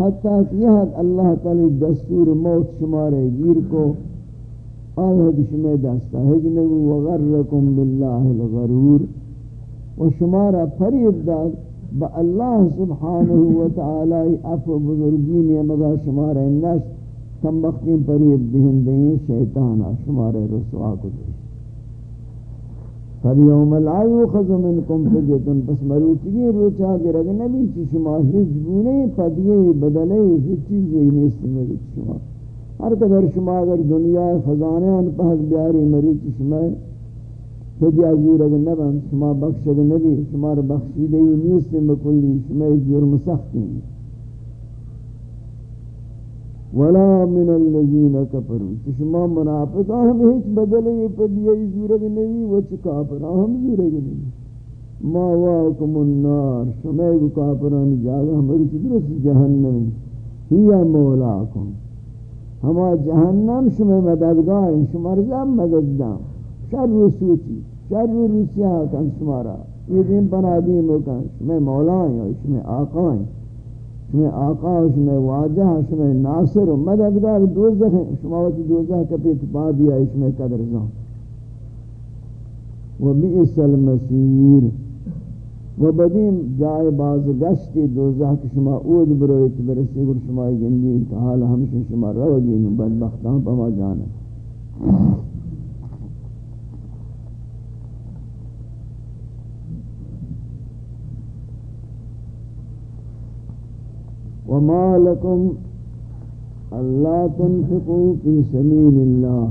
حتیٰ کہ یہ اللہ تعالی دستور موت شمارے گیر کو آوہد شمی دستا ہجنگو وغرکم باللہ الغرور. و شمارا فریب داد با اللہ سبحانہ وتعالی افو بزرگین یا مگا شمارا نشت؟ کم وقتی پریب دہن دیں شیطانا شمارے رسوا کو دیں فَالْيَوْمَ لَا يُخَذُ مِنْكُمْ فِدْيَةٌ۔ پس مروچگی روچا گرگ نبی چی شما ہج گونے فدیے بدلے ہج چیزیں نیست مروچ شما۔ ہر قدر شما اگر دنیا خزانیان پہت بیاری مروچ شما فدیہ زورگ نبن شما بخشگ نبی، شما رو بخشیدہی نیست مکلی، شما جرم سختی ولا من الذين كفروا. شما منافقا ہم ہیچ بدلے پر دیئے زورگ نہیں وچ کافرہ ہم زورگ نہیں. ما واکم النار، شما ایک کافران جاگا ہماری درست جہنم. ہی مولاکم. ہما جہنم شما مددگار شما رضا مدددام شر رسوچی شر رسیہ کن شمارا یہ دین پنادیم کن شما مولا ہیں، شما آقا ہیں. شما آقا شما واجہ شما ناصر و مددگار دوزخ ہیں۔ شما وقت دوزخ کپی اتباع دیا شما قدر زان۔ و بیئس المسیر۔ و بدیم جائے باز گشتی دوزخ کہ شما اود برویت برسی گر شما گندی حال ہمشن شما رو گین بدبختان پا ما جانا وما لكم ألا تنفقوا في سبيل الله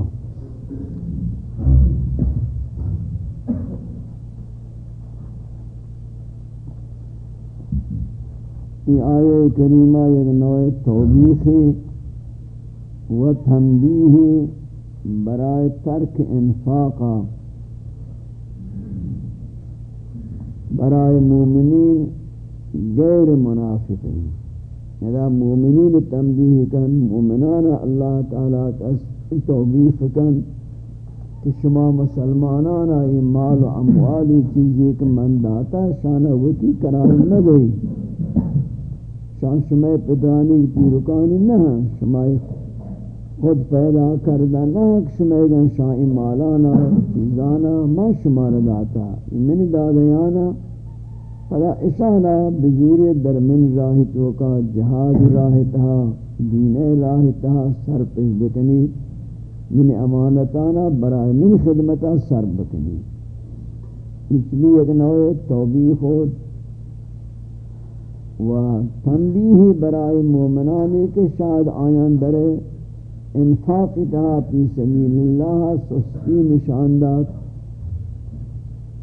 یہ آیہ کریمہ ایک نوع توبیخی و تنبیہی برائے ترک انفاقا برائے مومنین غیر منافقین. اذا مومنین تنبیہ کن، مومنان اللہ تعالیٰ کا توبیخ کن کہ شما مسلمانانا یہ مال و اموالی چیزی کہ من داتا شانہ وطی قرار نہ گئی شان شما پدانی کی رکانی نہ شما خود پیدا کردہ نہ شما گن شاہ مالانا، چیزانا، ما شما داتا من دادیانا فلا اشارہ بزور در من راہ توکا جہاد راہ تہا دین راہ تہا سر پیش بکنی، من امانتانا برای من خدمتا سر بکنی۔ اس لیے ایک نوع توبیخ و تنبیہ برای مومنانی کے شاید آیان در انفاق تہا پی سبیل اللہ سستی نشاندات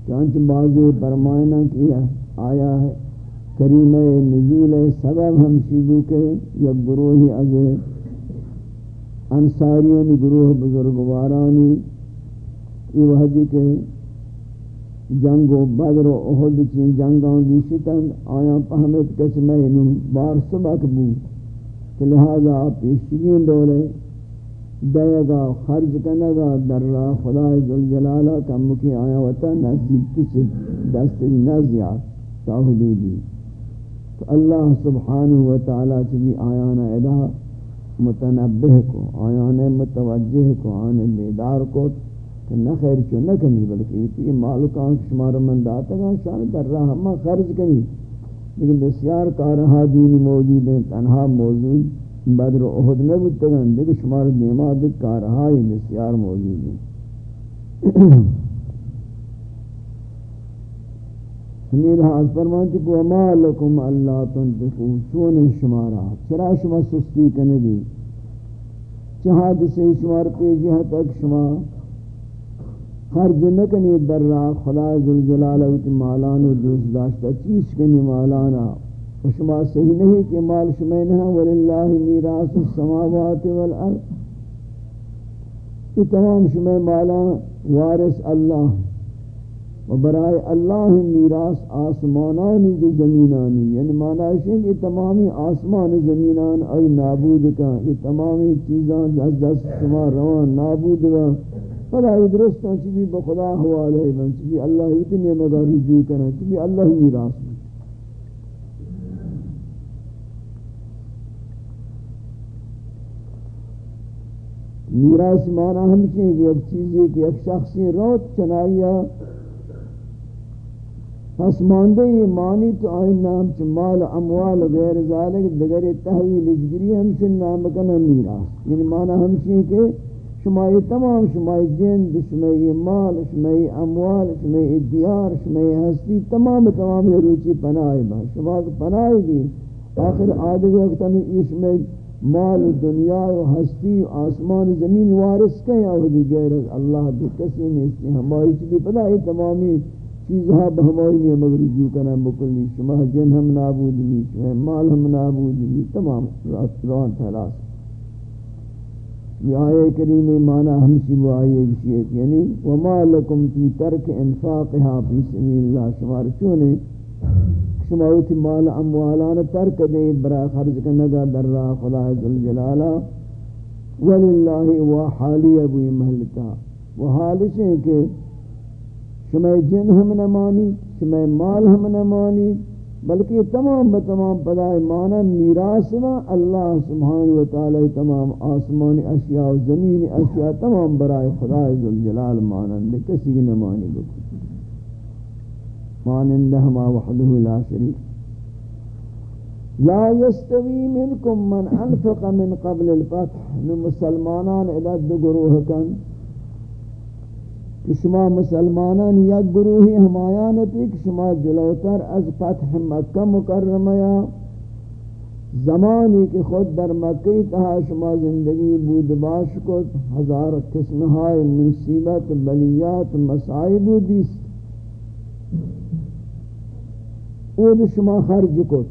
چانچ بازی برمائنہ کیا آیا ہے۔ کریم نزول سبب ہم شیبو کے یا گروہ از انصاریوں گروہ بزرگوارانی یہ وحدی کے جنگ و بدر و احد چین جنگاں دی ستن آیا پہمت قسمہ انہوں بار سبق بو۔ کہ لہذا پیشگین دولے دے گا خرج کنگا در راہ خدا ذوالجلالہ کم کی آیا وطا نزدیک کچھ دست نزیاد۔ تا حدودی تو اللہ سبحانہ وتعالی چبی آیان ادا، متنبہ کو آیان متوجہ کو آن بیدار کو، کہ نہ خیر چو نہ کنی، بلکہ یہ مالکان شمار من داتا گا شان در راہ ہم خرج کنی۔ لیکن بسیار کارہا دین موجود ہیں، تنہا موجود، بدر و احد میں بودتا گا دیکھ شمار دیما دیکھ کارہا ہی بسیار موجود ہیں۔ ہمیں حاض فرمانتی کہ وما لکم اللہ تنفقو چون شمارا چرا شما سستی کنگی چہاد سے شمار پہ جہاں تک شما خرج نکنی در را۔ خدا ذوالجلال و مالان و دوست داشتا چیز کنی مالانا و شما صحیح نہیں کہ مال شما نہ وللہ میراث السماوات والارض۔ یہ تمام شما مالان وارث اللہ و برای اللہ میراث آسمانانی جو زمینانی یعنی معنی ہے کہ تمامی آسمان زمینان ای نابود کا یہ تمامی چیزان از جس شما روان نابود و فلا درست ہیں کہ بخدا حوالے ہیں کہ اللہ اتنی مدار رجوع کرنے کہ اللہ میراث میراث معنی ہم کہ ایک چیزی کہ ایک شخصی روت چنائیہ پس ماندے یہ تو آئین نام چھ مال اموال غیر ذالک دگر تحویل اجگری ہمشن نام کنا میراث یعنی مانا ہمشہ کہ شمائی تمام شمائی جند شمائی مال شمائی اموال شمائی دیار شمائی ہستی تمام تمام روچی پناہی با. شما پناہی دی، آخر آدھے وقتا یہ شمائی مال دنیا و ہستی و آسمان زمین وارث کہیں آہدی غیر اللہ بھی کسی نہیں اس نے ہماری چلی پناہی تمامی چیزها به ہماری نہیں رجوع کرنا بکلی شما جن ہم نابود بھی شما مال ہم نابود بھی تمام روان تھلاس یہ آیے کریمی معنی ہمشی وہ آئیے کسی یعنی وما لکم فی ترک انفاقها فی سبیل اللہ، شما رچونے شما اوتی مال اموالان ترک دید برا خرج کنگا در راہ خدا ذوالجلالہ۔ وللہ و حالی ابو محلتا وہ حالش ہے کہ شمع جن ہم نہ مانی، شمع مال ہم نہ مانی، بلکہ تمام بتمام پدائے مانا میراث و اللہ سبحانہ و تعالی تمام آسمانی اشیاء و زمین اشیاء تمام برائے خدا ذوالجلال مانند، کسی نہ مانی بکو مانند ہما وحدہ لا شریک۔ لا يستوي منكم من انفق من قبل الفتح، نو مسلمانان الى دو گروہ کن۔ کہ شما مسلمانان یک گروہی ہمایانتی کہ شما جلوتر از فتح مکہ مکرمیا زمانی کہ خود در مکہ تہا شما زندگی بود باش کو ہزار قسمہائی مصیبت، بلیات، مسائب دیست اود شما خرج کو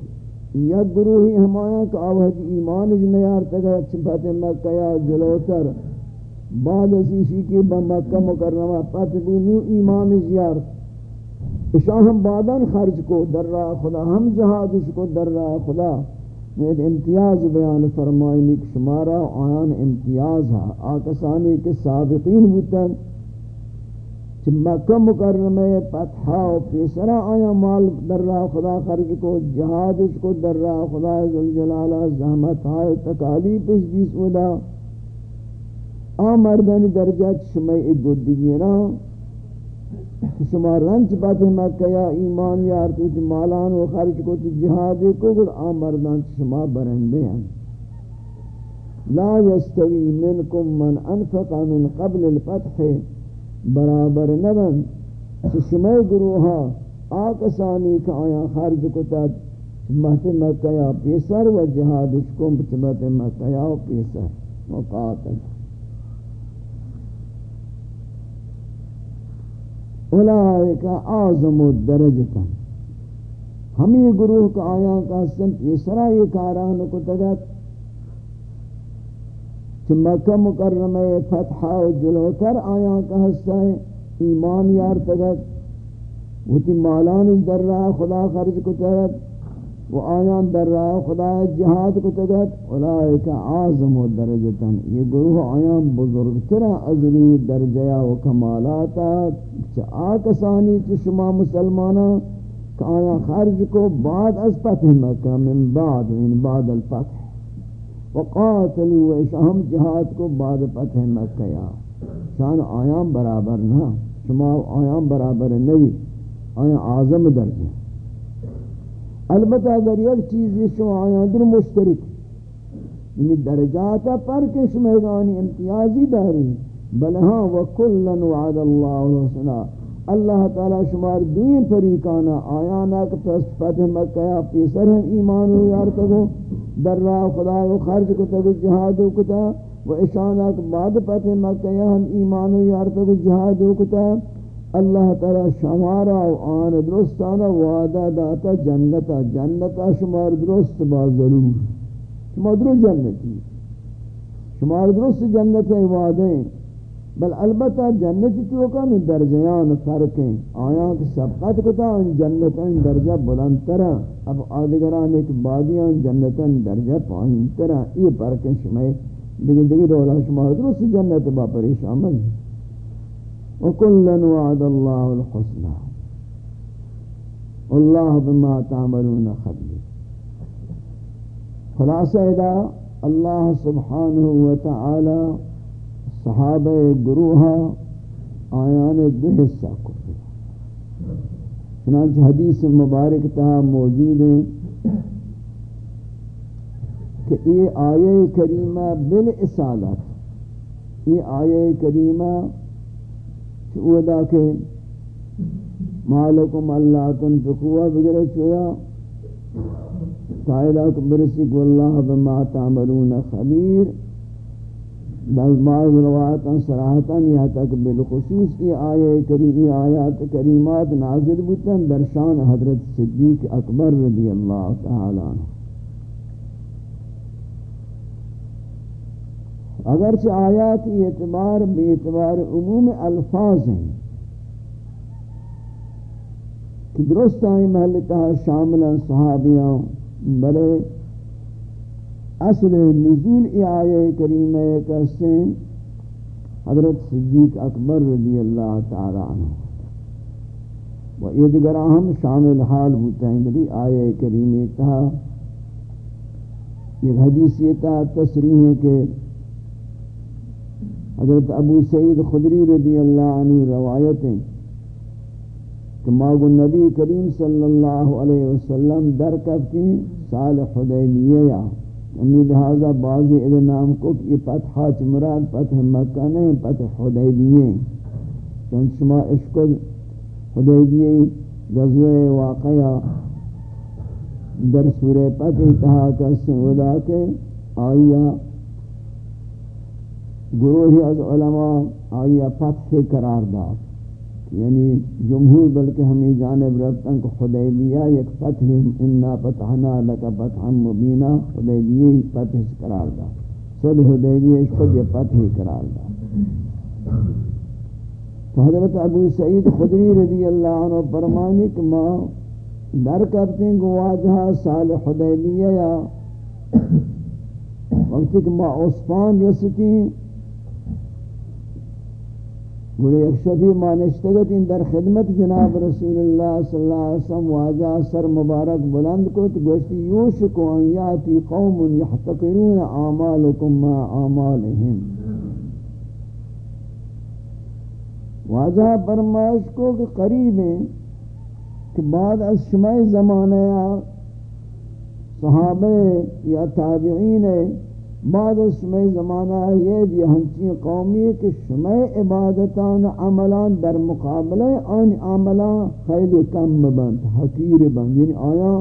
یک گروہی ہمایاں کہ آوہد ایمان جنیار تگا فتح مکہ یا جلوتر۔ بعد از اسی کی مکہ مکرمہ پتہ بینو ایمان زیار. اشاہ ہم بعداً خرج کو، در راہ خدا ہم جہاد اس کو، در راہ خدا. میں امتیاز بیان فرمائنی کہ شمارا آیان امتیاز ہے آکسانی کے سابقین بودتاً کہ مکہ مکرمہ پتحا و پیسرا آیا مال در راہ خدا خرج کو جہاد اس کو، در راہ خدا ذوالجلالہ زحمت آئے تکالیف اس جیس ودا آ مردانی درجہ شما ایک گودگی نا، شما رنچ پاتے مکہ یا ایمان یار تو مالان و خرچ کو تو جہاد کو گر آ مردان شما برندے ہیں۔ لا يستوي منكم من انفق من قبل الفتح، برابر نبن شما گروہا آکسانی کا آیا خرج کو تا مہت مکہ یا پیسر و جہاد اس کو مکہ یا پیسر۔ مقاتل۔ اولائک اعظم درجتا ہمیں گروہ کا آیا کا سنت یہ سرا یہ کاران کو تگت کہ مکہ مکرمہ فتحہ و جلوتر آیا کا حصہ ہے ایمان یار تگت وہ تی مالان در رہا خدا خرج کو تگت و آیان در راہ خدا جہاد کو تگت اولئک اعظم درجتا یہ گروہ آیان بزرگترہ ازلی درجہ و کمالاتا چا کسانی چ شما مسلمانا کہ آیا خرج کو بعد از فتح مکہ، من بعد من بعد الفتح. وقاتلوا و اشہم جہاد کو بعد فتح مکہ یا. شان آیان برابر نہ. شما آیان برابر نوی. آیان اعظم درجہ. البتہ اگر یک چیز شما آیاں در مشترک یعنی درجات پر کش میدانی امتیازی داری بل ہاں وکلن وعد اللہ الحسنہ اللہ تعالی شمار دین فریقانا آیانا کہ پس فتح مکہ پیسر ہیں ایمان و یارتگو در راہ خدا و خرج کتگو جہاد و کتا، و اشانا کہ بعد فتح مکہ ہم ایمان و یارتگو جہاد و کتا۔ اللہ تعالی شمارا و آن درستانا وعدہ داتا جنتا جنتا شمار درست با ضرور. شمار درست جنتی. شمار درست جنت وعدیں بل البتہ جنت تو کن درجیان فرق ہیں. آیا کہ سبقت کتا ان جنتاں درجہ بلند بلندترا اب آدگران ایک بادیان جنتاں درجہ پائنترا یہ فرق ہیں شمائے. دیکھیں دیکھیں رولا شمار درست جنت با پریش عمل وكلا وعد الله الحسنى. والله بما تعملون خبير. خلاصہ ادا اللہ سبحانہ وتعالی صحابہ گروہ آیان دو حصہ کو چنانچہ حدیث مبارک تہا موجود ہیں کہ یہ آیہ کریمہ بالاسالت یہ آیہ کریمہ چودا کہ مالکم اللہ تنفقوا بگرہ چویا قائلہ برسی کو اللہ بما تعملون خبیر بعض بعض روایتاں صراحتاً یہاں تک بالخصوص یہ آیہ کریم آیات کریمات نازل بتن درشان حضرت صدیق اکبر رضی اللہ تعالی عنہ۔ اگرچہ آیات اعتبار بے اعتبار عموم الفاظ ہیں، کہ درست آئی محلتہ شامل صحابیاں، بلے اصل نزول ای آیہ کریمہ کسیں حضرت صدیق اکبر رضی اللہ تعالی عنہ۔ و ادگر ہم شامل حال ہوتا ہے نبی آیہ کریمہ تھا ایک حدیث یہ تھا تصریح ہے کہ حضرت ابو سعید خدری رضی اللہ عنہ روایتیں کہ ماغ نبی کریم صلی اللہ علیہ وسلم در کفتی سال حدیبیہ یا امید حاضر بعضی ادھر نام کو کہ یہ فتحہ مراد فتح مکہ نہیں، فتح حدیبیہ چون شما عشق حدیبیہ غزوہ واقعہ در سورہ فتح انتہا کا سنودا کے آئیہ گروہ از علماء آئیہ فتح قرار دار یعنی جمہور بلکہ ہمیں جانب رفتن کو خدیبیہ یک فتح انا فتحنا لکا فتحا مبینہ خدیبیہ ہی فتح قرار دا صلح حدیبیہ اس خود یہ فتح قرار دا تو حضرت ابو سعید خدری رضی اللہ عنہ فرمانی کہ ماں در کرتے ہیں گواجہا سال حدیبیہ یا وقتی کہ ماں عثمان رستی ہیں گوڑے ایک شبی مانشتگت ان در خدمت جناب رسول اللہ صلی اللہ علیہ وسلم واجہ سر مبارک بلند کو تو گوشتی یوشکو ان یاتی قوم یحتقرون آمالکم ما آمالہم۔ واجہ فرمائش کو کہ قریب ہیں کہ بعد از شمع زمانہ صحابہ یا تابعین ہیں بعد شمع زمانہ یہ دی ہنچی قومی کہ شمع عبادتان عملان در مقابلہ آن عملان خیلی کم بند، حقیر بند. یعنی آیا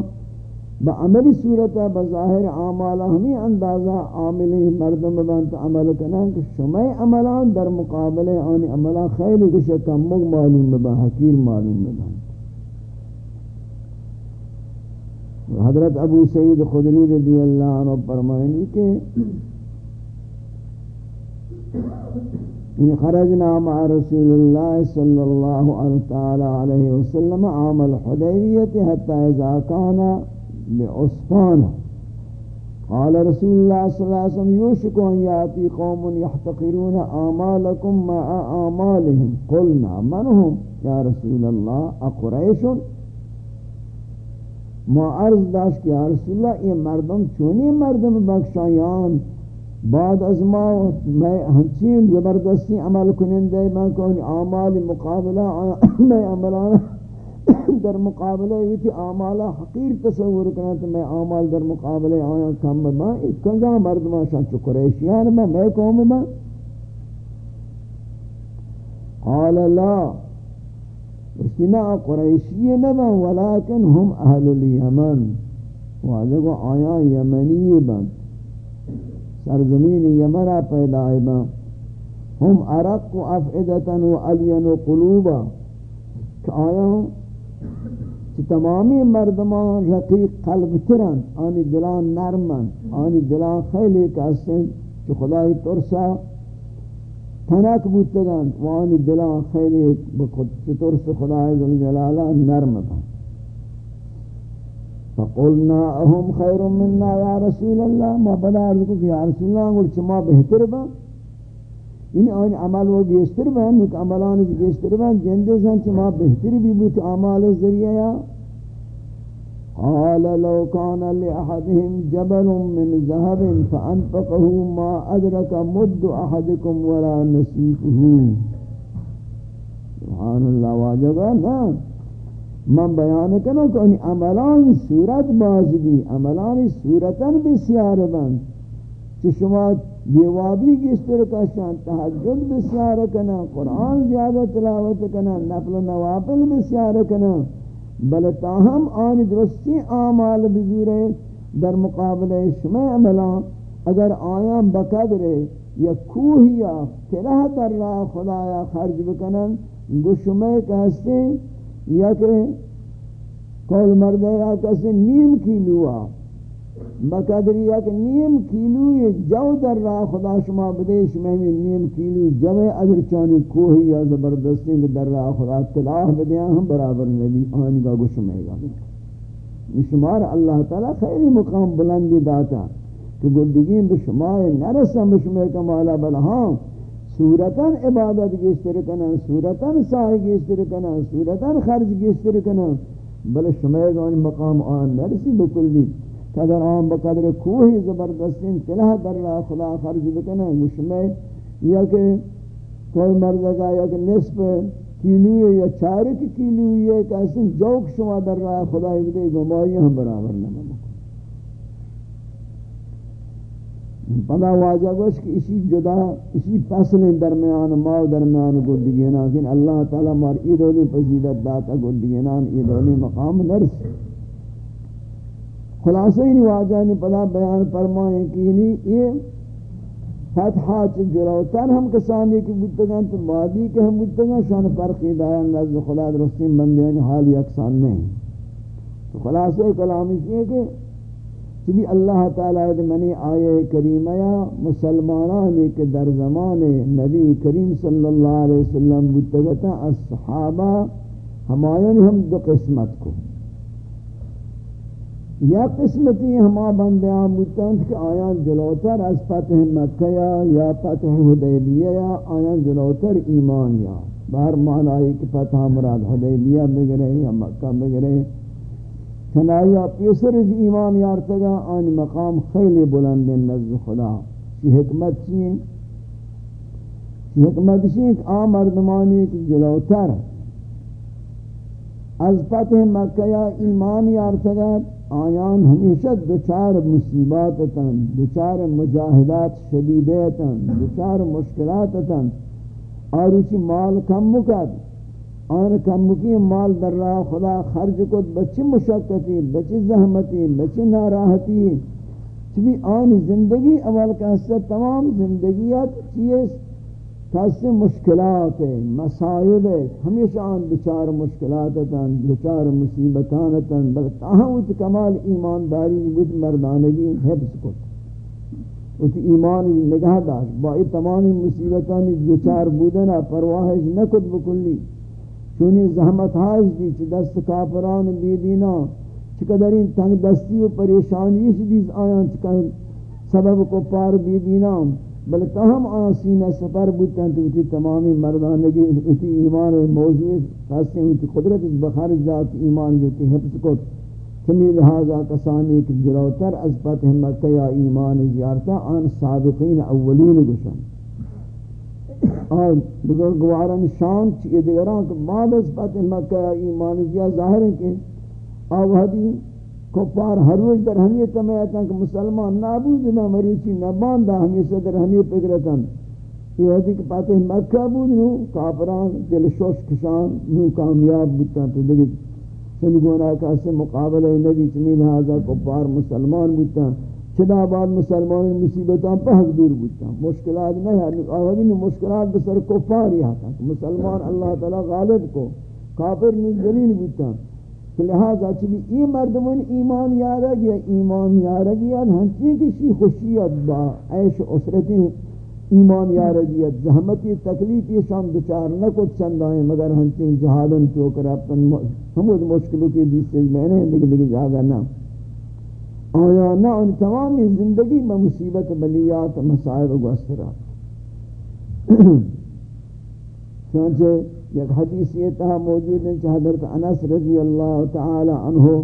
با عملی صورت بظاہر عمالہ ہمیں اندازہ عاملی مردم بند عمل کنن کہ شمع عملان در مقابلہ آن عملان خیلی کچھ کم معلوم بند، حقیر معلوم بند. حضرت ابو سعید خدری رضی اللہ عنہ فرمائنی کہ ان خرجنا مع رسول اللہ صلی اللہ علیہ وسلم عام الحدیبیت حتی اذا کانا بعصفانا قال رسول اللہ صلی اللہ علیہ وسلم یوشکو ان یاتی قوم یحتقرون آمالکم مع آمالهم قلنا منهم یا رسول اللہ اقریشن ما عرض داشت کہ رسول اللہ یہ مردم چونی مردم بخشایان؟ بعد از ما میں ہنچین زبردستی عمل کنندے میں کون اعمال مقابلہ میں عملان در مقابلہ یہ تھی اعمال حقیر تصور کرنا تو میں اعمال در مقابلہ آیا کم میں ایک کنجا مردم شان چو قریشیان میں میں قوم میں قال لا. اشتنا قریشی نبا ولیکن ہم اہل الیمن. واجہ کو آیا یمنی بن سرزمین یمنہ پیدا با ہم ارق افعدتا و علین و قلوبا. کہ آیا کہ تمامی مردمان رقیق قلب ترن آنی دلان نرمن آنی دلان خیلی کسن کہ خدای ترسا تنک بودتگن وانی دلان خیلی بخود چطور سے خدا نرم با فقلنا اهم خیر مننا یا رسول اللہ ما بدا عرض کو کہ یا رسول اللہ قل چما بہتر با. یعنی آن عمل وہ گیستر با نک عملان گیستر با جندے شان چما بہتر بھی بوت عمال ذریعہ یا قال لو كان لأحدهم جبل من ذهب فأنفقه ما أدرك مد أحدكم ولا نسيفه سبحان الله واجبا نا. من بیان کنو کہ ان عملان صورت باز بھی، عملان صورتاً بسیار بند. کہ شما دیوابی کی اشترکہ شان تحجد بسیار کنا قرآن زیادہ تلاوت کنا نفل نوافل بسیار کنا بل تاہم آن درستی آمال بزورے در مقابل شمع عملان اگر آیا بقدر یا کوہ یا تلہ در راہ خدایا خرج بکنن گو شمع کہستے یا کہ قول مردے یا کسی نیم کیلوہ بقدر یک نیم کیلو جو در راہ خدا شما بدیش میں نیم کیلو جو اگر چانی کوہی یا زبردستی کہ در راہ خدا تلاح بدیاں ہم برابر نبی آنی کا گوش میں گا شمار اللہ تعالی خیلی مقام بلندی داتا کہ گردگین بشمار نرسن بشمار کمالا بل ہاں صورتاً عبادت گیشتر کنا صورتاً ساہی گیشتر کنا صورتاً خرج گیشتر کنا بل شمار گانی مقام آن نرسی بکلی کہ اگر آن بقدر کوہی زبردستین تلہ در را خدا خرج بکنے مشمع یا کہ کوئی مرد کا یا کہ نصف کیلو یا چارک کیلو یہ کہ اسن جوک شما در را خدا دے گمائی ہم برابر نہ پدا واجہ گوش کہ اسی جدا، اسی فصل درمیان ما و درمیان گردگینا کہ اللہ تعالی مار ایدولی پذیلت داتا گردگینا ایدولی مقام نرس خلاصہ ہی واجہ نے پدا بیان فرمائے کہ یعنی یہ فتحات جلوتر ہم کسانی کی بودتگان تو مادی کے ہم بودتگان شان فرقی دایا نزد خدا درستین بندیان حال یکسان نہیں تو خلاصہ کلام اس لیے کہ چبی اللہ تعالیٰ منی آئے کریمہ یا مسلمانان کے در زمان نبی کریم صلی اللہ علیہ وسلم بودتگتا الصحابہ ہمایان ہم دو قسمت کو یا قسمتی ہما بندیاں بودتاں کہ آیان جلوتر از فتح مکہ یا فتح حدیبیہ یا آیان جلوتر ایمان یا۔ بہر معنی کہ فتح مراد حدیبیہ بگرے یا مکہ بگرے۔ چنائی پیسر از ایمان یارتگا آن مقام خیلی بلند نزد خدا۔ چی حکمت چیئے چی حکمت چیئے کہ آم مردمانی کی جلوتر۔ از فتح مکہ یا ایمان یارتگا آیان ہمیشہ دوچار مصیبات تن دوچار مجاہدات شدیدت تن دوچار مشکلات تن اور اسی مال کم مکد آن کم مکی مال در راہ خدا خرج کت بچی مشکتی بچی زحمتی، بچی ناراحتی چبی آن زندگی اول کا حصہ تمام زندگیات چیز خاصی مشکلات ہے مسائب ہمیشہ آن بچار مشکلات تن بچار مصیبتان تن بل تاہم اچھ کمال ایمانداری بود مردانگی حفظ کت اچھ ایمان نگاہ داشت با ای تمامی مصیبتان بچار بودنا پرواہش نکت بکلی۔ چونی زحمت ہاش دی چھ دست کافران بیدینا چقدر این تنگ دستی و پریشانیش دیز آیان چکہ سبب کو پار بی بیدینا بل تاہم آسینہ سفر بودتاں تو اتی تمامی مردانگی، اتی ایمان موضوع خاصی اتی قدرت اس بخار ذات ایمان جو تی حفظ کو چمی لہذا کسانی کی جلوتر از فتح مکہ یا ایمان زیارتا آن سابقین اولین گشن اور بزرگواران شان چیئے دیگران کہ بعد از فتح مکہ یا ایمان زیارتا ظاہر ہے کہ آوہدی کفار ہر روز در ہمی تمیتا کہ مسلمان نابود نہ مریچی نہ باندھا ہمیشہ در ہمی پکرتن یہ ہوتی کہ پاتے مکہ بود نو، کافران دل شوش کشان، نو کامیاب بودتا تو دیکھ سنی گونا کاسے مقابلہ نبی چمین حاضر کفار مسلمان بودتا چدا بعد مسلمان مصیبتاں پہک دور بودتا مشکلات نہیں ہے آوازی مشکلات بسر کفار ہی آتا۔ مسلمان اللہ تعالی غالب کو، کافر نو جلیل بودتا لہذا چلی ای مردمان ایمان یارگ یا ایمان یارگ یا ہنچی کسی خوشیت با عیش اسرتی ایمان یارگیت زحمتی تکلیفی شام دچار نہ نکت چندائیں مگر ہنچی جہادن تو کر اپن ہمود مشکلوں کی بیس سے میں نے دیکھ دیکھ جاگا نا۔ آیا نا ان تمامی زندگی میں مصیبت بلیات مسائب گوسترا چونچہ یک حدیث یہ تہا موجود ہے کہ حضرت انس رضی اللہ تعالی عنہ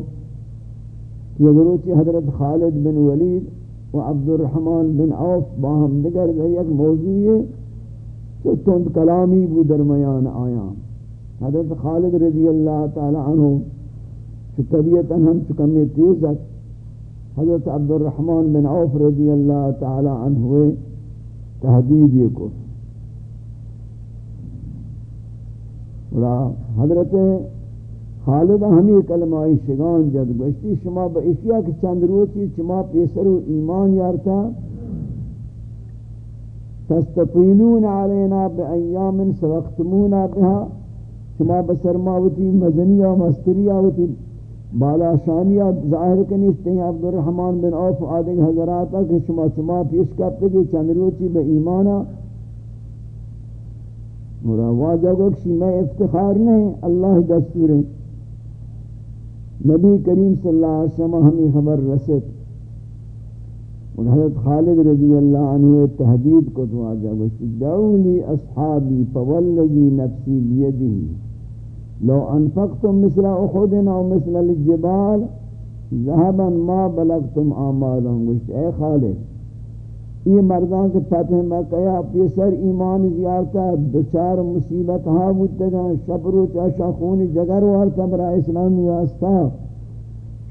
کہ اگروچی حضرت خالد بن ولید و عبد الرحمن بن عوف باہم دگر ایک موضوع ہے تو تند کلامی بو درمیان آیا حضرت خالد رضی اللہ تعالی عنہ چو طبیعتا ہم چکمی تیزت حضرت عبد الرحمن بن عوف رضی اللہ تعالی عنہ تحدید یہ کو اور حضرت خالد ہمیں کلمائی شگان جد گوشتی، شما با اشیاء کی چند روچی، شما پیسر و ایمان یارتا تستقینون علینا بی ایام سوقتمونا بها، شما بسرماوتی مزنی و مستری بالا شانیہ ظاہر کنی استے ہیں یعنی عبد الرحمن بن عوف، آدھے حضراتا کہ شما شما پیش کرتے کہ چند روچی بے ایمانا مورا واجہ کو کشی میں افتخار نہیں، اللہ دستور ہے۔ نبی کریم صلی اللہ علیہ وسلم ہمیں خبر رسد اور حضرت خالد رضی اللہ عنہ تحدید کو تو آجا گوشتی دعونی اصحابی فوالذی نفسی بیدی۔ لو انفقتم مثل احد او مثل الجبال، ذهبا ما بلغتم اعمالهم۔ گوشت اے خالد یہ مردان کے فتح مکہ پیسر ایمان زیارتا دچار مصیبت ہا بودتا شبر و چاشا خون جگر وارتا برا اسلامی واسطہ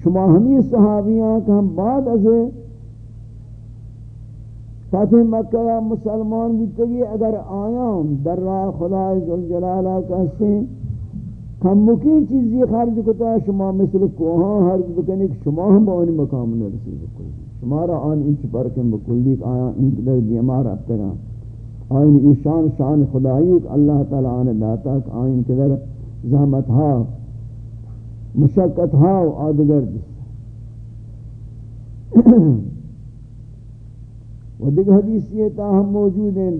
شما ہمیں صحابیاں کہ ہم بعد از فتح مکہ مسلمان بودتا اگر آیام در راہ خدا عزالجلالہ کہتے ہیں کم مکین چیزی خرج کتا شما مثل کوہاں حرج بکنی کہ شما ہم با مقام نرسی بکلی شمارا آن انچ برکن بکلی کہ آیا انت در دیمار ابتگا آئین ایشان شان خدایی کہ اللہ تعالی آنے داتا کہ آئین قدر زحمت ہا مشکت ہا و آدگر دستا و دیکھ حدیث یہ تاہم موجود ہیں۔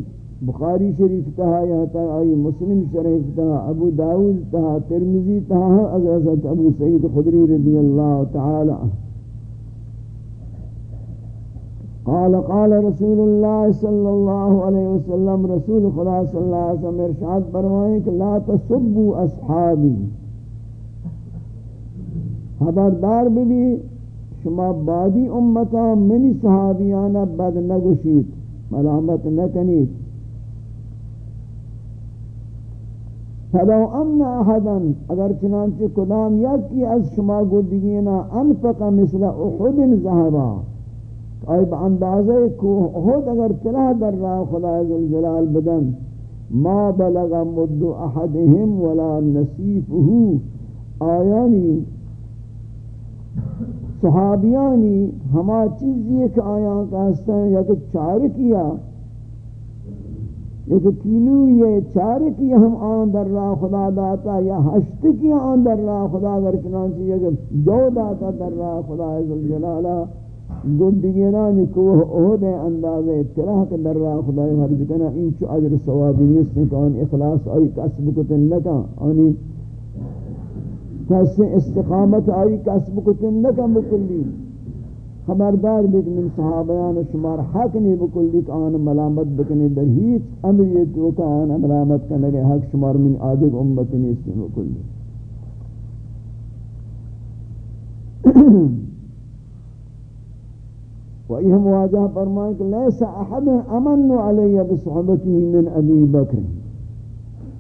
بخاری شریف تہا یا تا آئی مسلم شریف تہا ابو داود تہا ترمزی تہا حضرت ابو سعید خدری رضی اللہ تعالی عنہ۔ قال قال رسول اللہ صلی اللہ علیہ وسلم، رسول خدا صلی اللہ علیہ وسلم ارشاد فرمائے کہ لا تصبوا اصحابی. خبردار بھی شما بادی امتا، منی صحابیانا بد نگوشید، ملامت نکنید. فلو ان احدا اگر چنانچہ کدام یکی از شما گردگینا انفق مثل احد ذهبا ای با اندازے کو احد اگر تلا در راہ خدا ذوالجلال بدن، ما بلغ مد احدهم ولا نصيفه آیانی صحابیانی ہما چیزی ایک آیان کا ہستا ہے، یا کہ چار کیا ایک کیلو یہ چار کی ہم آن در راہ خدا داتا، یا ہشت کی آن در راہ خدا، اگر چنانچہ یہ جو داتا در راہ خدا عزالجلالہ گندگیران کوہ اہد انداز اطلاح کے در راہ خدا حرج کنا انچو عجر ثوابی نیست کان اخلاص آئی کسب کتن لکا آنی کس استقامت آئی کسب کتن لکا بکلی. خبردار بھی من صحابیان شمار حق نہیں بکلی کہ آن ملامت بکنی. در ہیچ امر یہ تو کہ آن ملامت کرنے گئے حق شمار من آدھگ امت نہیں اس میں بکلی. وہی ہم واجہ فرمائیں کہ لیسا احد امن علی بصحبتی من ابی بکر۔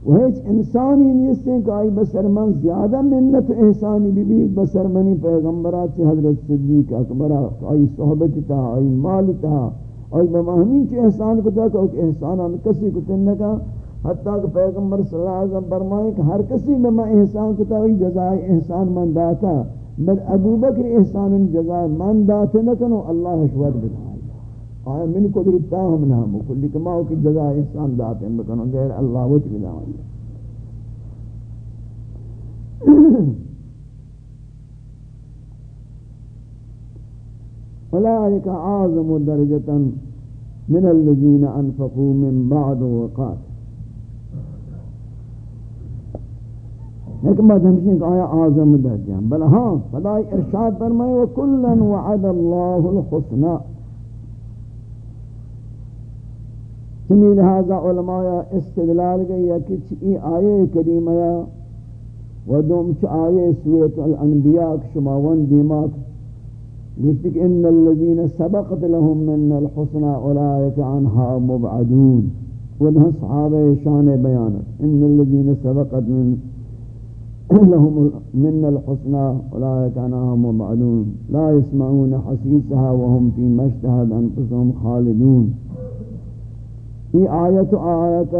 وہ ہیچ انسانی نیست ہیں کہ آئی بسر من زیادہ منت احسانی بھی بھی بسر منی پیغمبرات سے حضرت صدیق اکبرہ آئی صحبت تا، آئی مال تا، آئی بمہمین چی احسان کو تا کہ احسان آن کسی کو تنکا حتیٰ کہ پیغمبر صلی اللہ علیہ وسلم فرمائے کہ ہر کسی میں میں احسان کو تا جزائے احسان من داتا۔ بل ابو بکر احسان جزائے من داتا نکنو اللہ شواد بنا آیا من قدرت تا ہم نہ ہم کلی کماؤ کی جزا احسان داتے ہیں بکنو غیر اللہ وچ بدا اولئک اعظم درجه من الذين انفقوا من بعد وقات۔ حکمت ہمشین کہ آیا اعظم درجہ بل ہاں خدای ارشاد فرمائے وکلا وعد اللہ الحسنہ سمی لہذا علماء استدلال گئی یا کچھ ای آیے کریمہ و دوم چھ آیے سورت الانبیاء شماون دیمات گوشت کہ ان الذين سبقت لهم من الحسنى اولئك عنها مبعدون. ودہ صحابہ شان بیانت. ان الذين سبقت من لهم من الحسنى اولئك عنها مبعدون لا يسمعون حسيسها وهم في مشتهد انفسهم خالدون. یہ آیت آیت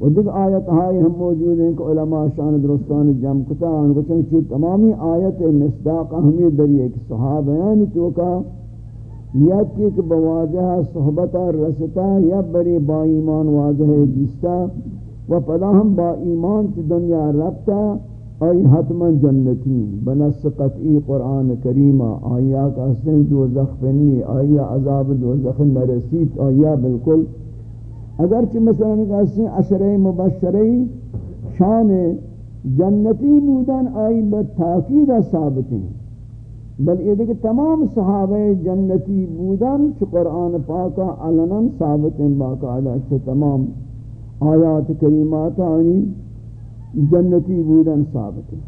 و دیکھ آیت ہائی ہم موجود ہیں کہ علماء شان درستان جم کتا ان کو چنچی تمامی آیت مصداق ہمیں دریئے کہ صحابیان یعنی تو کا یا کہ بواجہ صحبت رستا یا بری با ایمان واضح جستا و پدا ہم با ایمان چی دنیا ربتا آئی حتما جنتی بنس قطعی قرآن کریمہ آیا کا سن دو زخ فنی آیا عذاب دو زخ نرسید آیا بالکل۔ اگرچہ مثلا کہتے ہیں عشرہ مبشرہ شان جنتی بودن، آئی بتاکید ثابت بل یہ دیکھ تمام صحابہ جنتی بودن، چھ قرآن پاکا علنا ثابت باقاعدہ چھ تمام آیات کریمات آنی جنتی بودن ثابت ہیں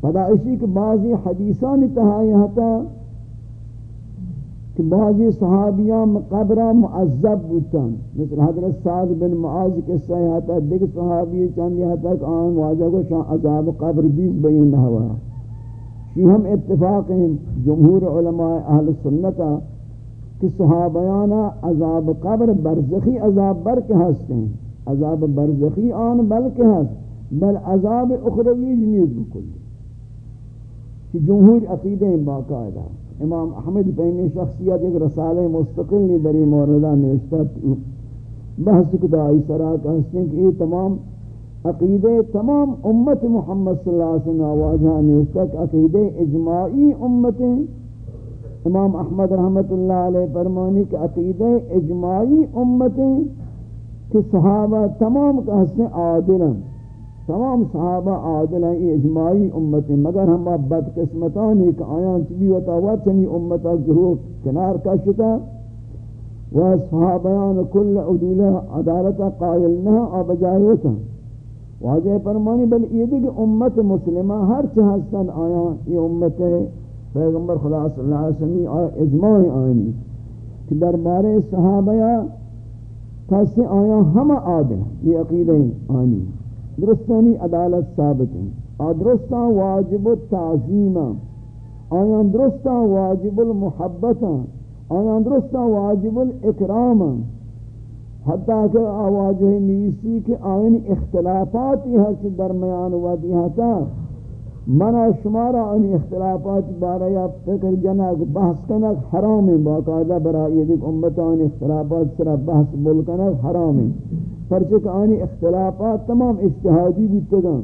پدا اسی کہ بعضی حدیثان تہائی ہتا کہ بعضی صحابیان قبرہ معذب بودتاں مثل حضرت سعید بن معاذ کے سیحاتا دیکھ صحابی چاندی حتا کہ آن واجہ کو شان عذاب قبر دیز بین ہوا شی ہم اتفاق ہیں، جمہور علماء اہل سنتا کہ صحابیان عذاب قبر برزخی عذاب بر کے ہستے ہیں۔ عذاب برزخی آن بل کے ہست بل عذاب اخروی جنید بکل. کہ جمہور عقیدہ باقاعدہ. امام احمد پیمی شخصیت ایک رسالہ مستقل نے دری موردہ نوشتا بحث کتا آئی سرا کہستے ہیں کہ یہ تمام عقیدے تمام امت محمد صلی اللہ علیہ وسلم آواجہ نوشتا کہ عقیدے اجماعی امتیں امام احمد رحمت اللہ علیہ فرمانی کہ عقیدے اجماعی امتیں کہ صحابہ تمام کہستے ہیں۔ عادلن تمام صحابہ عادل ہیں، یہ اجماعی امت مگر ہم بد قسمتان ایک آیان چلی وطا وطنی امتا گروہ کنار کشتا و صحابیان کل عدول عدالتا قائل نہ آبجائے ہوتا۔ واجہ فرمانی بل یہ دیکھ امت مسلمہ ہر چہستن آیان یہ امت پیغمبر خدا صلی اللہ علیہ وسلم اجماعی آئینی کہ دربارے صحابیہ کسی آیان ہم عادل یہ عقیدہ آئینی درستانی عدالت ثابت ہیں درستان واجب التعظیم آیان درستان واجب المحبت آیان درستان واجب الاکرام حتیٰ کہ آواجہ نیسی کے آئین اختلافاتی ہے کہ درمیان ودی ہے منا شمارا ان اختلافات بارے یا فکر جنگ، بحث کنک حرام ہے باقاعدہ برای دیکھ امتان اختلافات سرا بحث بول کنک حرام ہے پرچک آنی اختلافات تمام اجتہادی بودتگان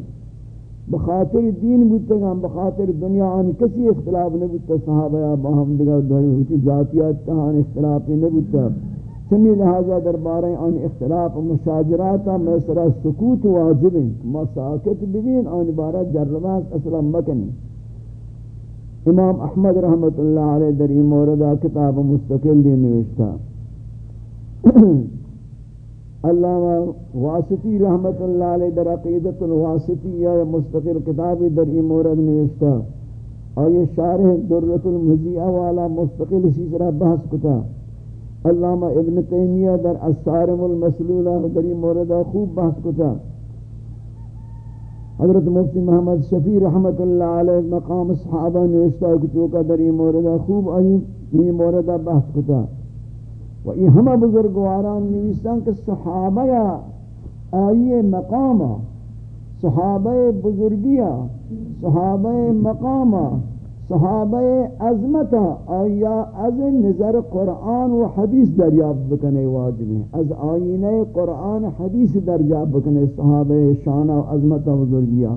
بخاطر دین بودتگان بخاطر دنیا آنی کسی اختلاف نبودتا صحابہ یا باہم دگا ہوتی ذاتیات تہان اختلافی نبودتا سمی لہذا دربارے آنی اختلاف مشاجراتا میں سرا سکوت واجب ہیں ما ساکت ببین آنی بارہ جربات اصلا مکنی. امام احمد رحمت اللہ علیہ در این موردہ کتاب مستقل دی نوشتا علامہ واسطی رحمت اللہ علیہ در عقیدت الواسطی یا مستقل کتاب در ای مورد نوشتا اور یہ شارح دررت المزیعہ والا مستقل اسی طرح بحث کتا. علامہ ابن تیمیہ در السارم المسلولہ در ای مورد خوب بحث کتا۔ حضرت مفتی محمد شفی رحمت اللہ علیہ مقام صحابہ نوشتا کتوکا در ای مورد خوب آئی ای مورد بحث کتا۔ و یہ ہمہ بزرگواران نویسان کہ صحابہ آئیے مقام صحابہ بزرگیا صحابہ مقام صحابہ عظمت آیا از نظر قرآن و حدیث دریاب بکنے واجب ہیں از آئین قرآن حدیث دریاب بکنے صحابہ شان و عظمت و بزرگیا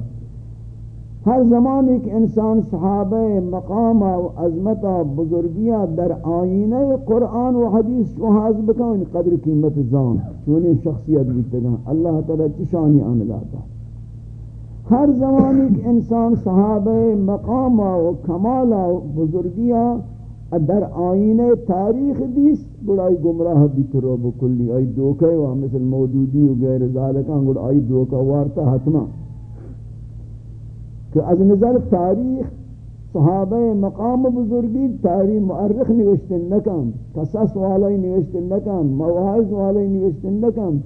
ہر زمان ایک انسان صحابہ مقام و عظمت و بزرگیہ در آئینہ قرآن و حدیث کو حاضر بکن، قدر قیمت زان، چونی شخصیت بیتگا اللہ تعالی چشانی آن لاتا؟ ہر زمان ایک انسان صحابہ مقام و کمال و بزرگیہ در آئینہ تاریخ دیس گڑائی گمراہ بیترو بکلی آئی دوکے و مثل مودودی و غیر ذالکان گڑائی دوکہ وارتا حتمہ کہ از نظر تاریخ صحابہ مقام بزرگی تاریخ معرخ نوشتن نکم قصص والی نوشتن نکم مواعظ والی نوشتن نکم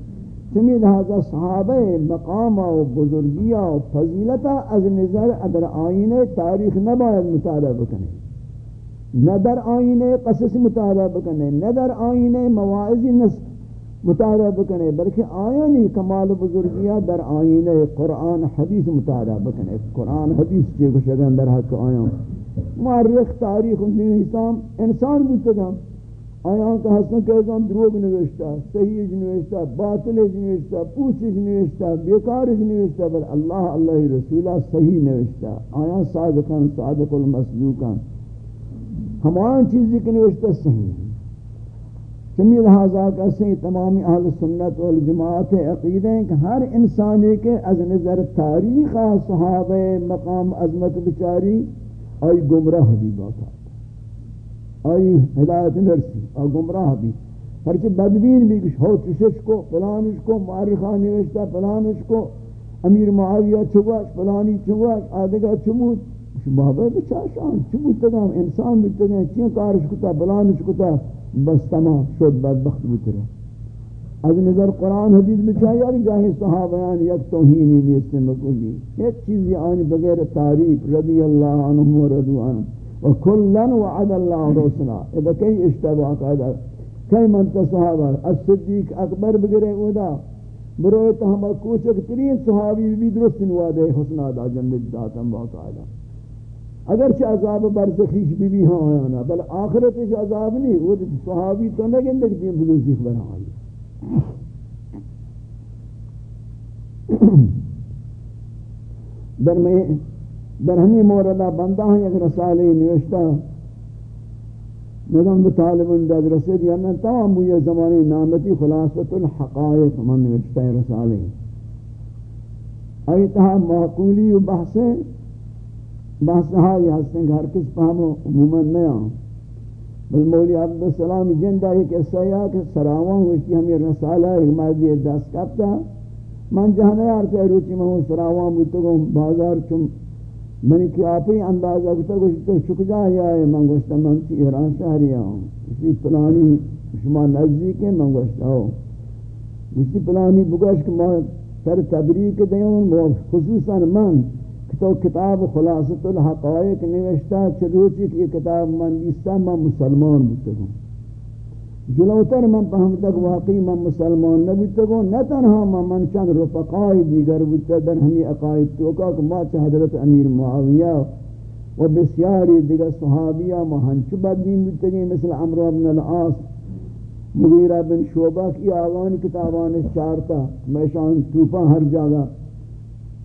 چمی لہذا صحابہ مقام و بزرگی و فضیلتا از نظر اگر آئین تاریخ نباید مطالعہ بکنے، نہ در آئین قصص مطالعہ بکنے، نہ در آئین مواعظ نصف مطالعہ بکنے، بلکہ آئینی کمال بزرگیہ در آئین قرآن حدیث مطالعہ بکنے۔ قرآن حدیث چیئے کو شگن در حق آیاں۔ معرخ تاریخ انسان انسان بودتا گا آیاں کا حسن کہتاں دروگ نوشتا صحیح نوشتا باطل نوشتا پوچھ نوشتا بیکار نوشتا بل اللہ اللہ رسولہ صحیح نوشتا آیاں صادقان، صادق المسلوکان ہمان چیزی کے نوشتا صحیح ہے۔ چمی لہذا کسی تمامی اہل سنت والجماعت عقیدہ ہیں کہ ہر انسانی کے از نظر تاریخ، صحابہ مقام، عظمت بچاری، آئی گمراہ بھی باقا آئی ہدایت نرسی آئی گمراہ بھی۔ ہرچی بدبین بھی کچھ ہو چشش کو پلانش کو معرخہ نوشتا پلانش کو، امیر معاویہ چواش پلانی چواش آدھگا چمود محبہ بچاشان چمود تگام انسان بھی تگام چین کارش کتا پلانش کتا، بس تمام شد، بدبخت بترا از نظر قرآن حدیث بچائی آگی جاہی صحابیان یک توہینی نیستے مکلی۔ ایک چیزی آنی بغیر تعریف، رضی اللہ عنہم و رضو عنہم و وعد اللہ رسنا. اذا کئی اشتباہ قائدہ کئی منتا صحابہ. الصدیق اکبر بگرے اودا. بروئے تحمل کوچک ترین صحابی بھی درست نوادے حسنہ دا جنت داتا باقاعدہ اگرچہ عذاب برزخیش بھی بھی ہاں آیا نا، بل آخرت اس عذاب نہیں. وہ صحابی تو نگن دیکھ دیں بلوزی خبر آئی. در میں در ہمیں موردہ بندہ ہیں ایک رسالے نوشتہ نظام بطالب انداد رسید یعنی تمام یہ زمانی نامتی خلاصت الحقائق من نوشتہ رسالے ایتہا معقولی و بحثیں بحث ہائی ہستیں کہ ہر کس پہمو عموماً نیا بل مولی عبدالسلام جندہ ایک ایسا یا کہ سراوان ہوشتی ہمیں رسالہ ایک مردی دست کپتا من جہاں نیا آرتا روچی میں ہوں سراوان بودتا گو بازار چم منی کی آپی اندازہ کتا گوشت تو شک جا ہی آئے من گوشتا من چی ایران شہری آؤں اسی پلانی شما نزدیک ہے من گوشتا ہو اسی پلانی بگوش کہ میں سر تبریک دیوں خصوصاً من تو کتاب خلاصت الحقائق نوشتا چلوچی کہ یہ کتاب من نیستا من مسلمان بودتا ہوں جلوتر من پہم تک واقعی من مسلمان نبودتا ہوں نہ تنہا من من چند رفقائی دیگر بودتا در ہمی اقائد توکا کہ ما چا حضرت امیر معاویہ و بسیاری دیگر صحابیہ ما ہنچو بدین بودتا گئی مثل عمرو بن العاص، مغیرہ بن شعبہ، کی آغانی کتابان چارتا، میشان توپا ہر جاگہ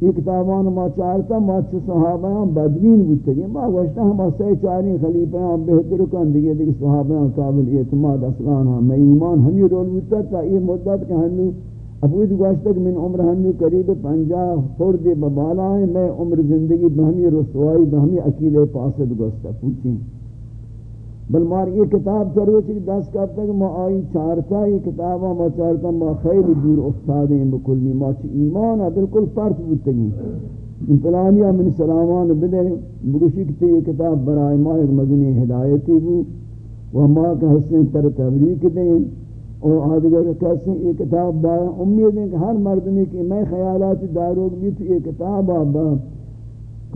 یہ کتابان ما چارتا، ما چھ صحابیان بدبین بودتا. گئے ما گوشتا ہم اسی چاری خلیفیان بہتر کن دیگے دیگے صحابیان قابل اعتماد اصلان ہم ایمان ہمی رول بودتا تا یہ مدت کہ ہنو ابوید گوشتا کہ من عمر ہنو قریب پنجاہ خورد ببالا ہیں میں عمر زندگی بہمی رسوائی بہمی اکیلے پاسد گوشتا. پوچھیں بل مار یہ کتاب کرو چی دس کب تک ما آئی چارتا یہ کتاب ما چارتا ما خیلی دور افتادیں بکلی ما چی ایمان ہے، بالکل پرت بودتگی ان پلانیا من سلامان بدے، بگوشی کتے یہ کتاب برائے ما ایک مدنی ہدایتی بو و ما کا حسن تر تبریک دیں اور آدھگر کہتے ہیں یہ کتاب با امید ہے کہ ہر مردمی کی میں خیالات داروگ بھی تو یہ کتاب با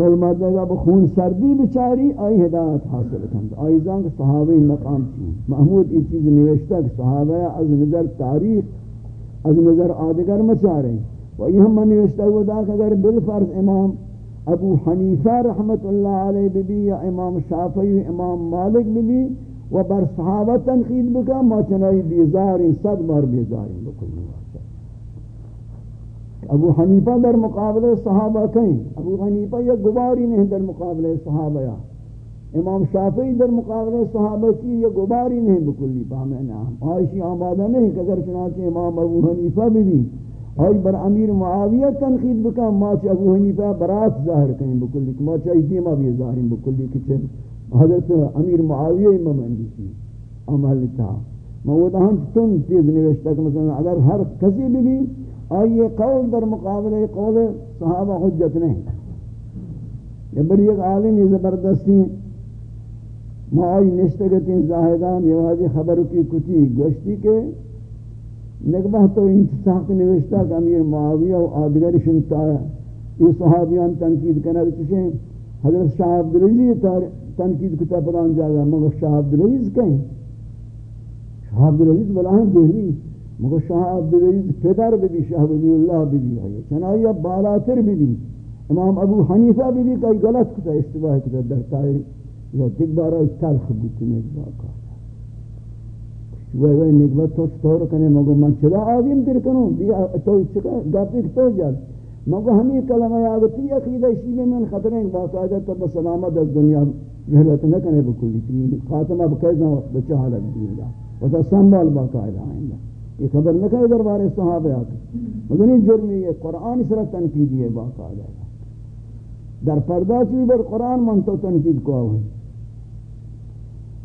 کل مردگا بخون سردی بچاری آئی ہدایت حاصل کند آئی زنگ صحابہ مقام تھی محمود یہ چیز نوشتا کہ صحابہ از نظر تاریخ، از نظر آدگر مچارے و یہ ہم نوشتا ہوا دا کہ اگر بالفرض امام ابو حنیفہ رحمت اللہ علیہ بی یا امام شافعی امام مالک بی و بر صحابہ تنقید بکا ما چنائی بیزاری صد بار بیزاری بکل ابو حنیفہ در مقابلہ صحابہ کہیں، ابو حنیفہ یا گباری نہیں در مقابلہ صحابہ یا۔ امام شافعی در مقابلہ صحابہ کی یہ گباری نہیں بکلی پاہمیں نام آئیشی آمادہ نہیں کہ اگر چنانچہ امام ابو حنیفہ بھی بھی آئی بر امیر معاویہ تنخید بکا ماچ ابو حنیفہ برات ظاہر کہیں بکلی کہ ماچ آئی دیما بھی ظاہر بکلی کچھ حضرت امیر معاویہ امام اندی کی عمل تھا موضوع ہم تن تیز نوشتہ کہ مثلا اگر ہر کسی بھی بھی آئیے قول در مقابلے قول صحابہ حجت نہیں۔ یا بری ایک عالمی زبردستی ما نشتگتی زاہدان یہ واجی خبر کی کچی گوشتی کے۔ نگبہ تو انتصاق نوشتا کہ امیر معاویہ و آدگر شنتا ہے یہ صحابیان تنقید کرنا چشیں حضرت شاہ عبدالعزیز تنقید کتا پران جاگا، مگر شاہ عبدالعزیز کہیں؟ شاہ عبدالعزیز بلاہیں دہلی مگر شاہ عبدالعزیز پدر بھی شاہ ولی اللہ بھی آئیے چنائی اب بالاتر بھی بھی امام ابو حنیفہ بھی بھی کئی غلط کتا استواہ کتا، در تائر یا تک بارا تلخ بیتی نجبا کا وہ وہ نگبہ تو چطور کنے مگو من چلا آدم در کنو بیا، تو چکا گاپی کتو جال مگو ہمی کلمہ آگتی عقیدہ اسی میں من خطریں باقاعدہ تب سلامت از دنیا رحلت نکنے بکلی. تھی خاتمہ بکیزا بچہ حالت دیگا وتا سنبال باقاعدہ آئندہ یہ خبر نہ کہ دربار صحابہ آتے مگر یہ جرم یہ قرآن سرا تنقیدی ہے، باقاعدہ در پردہ چوی بر قرآن من تو تنقید کو آوے۔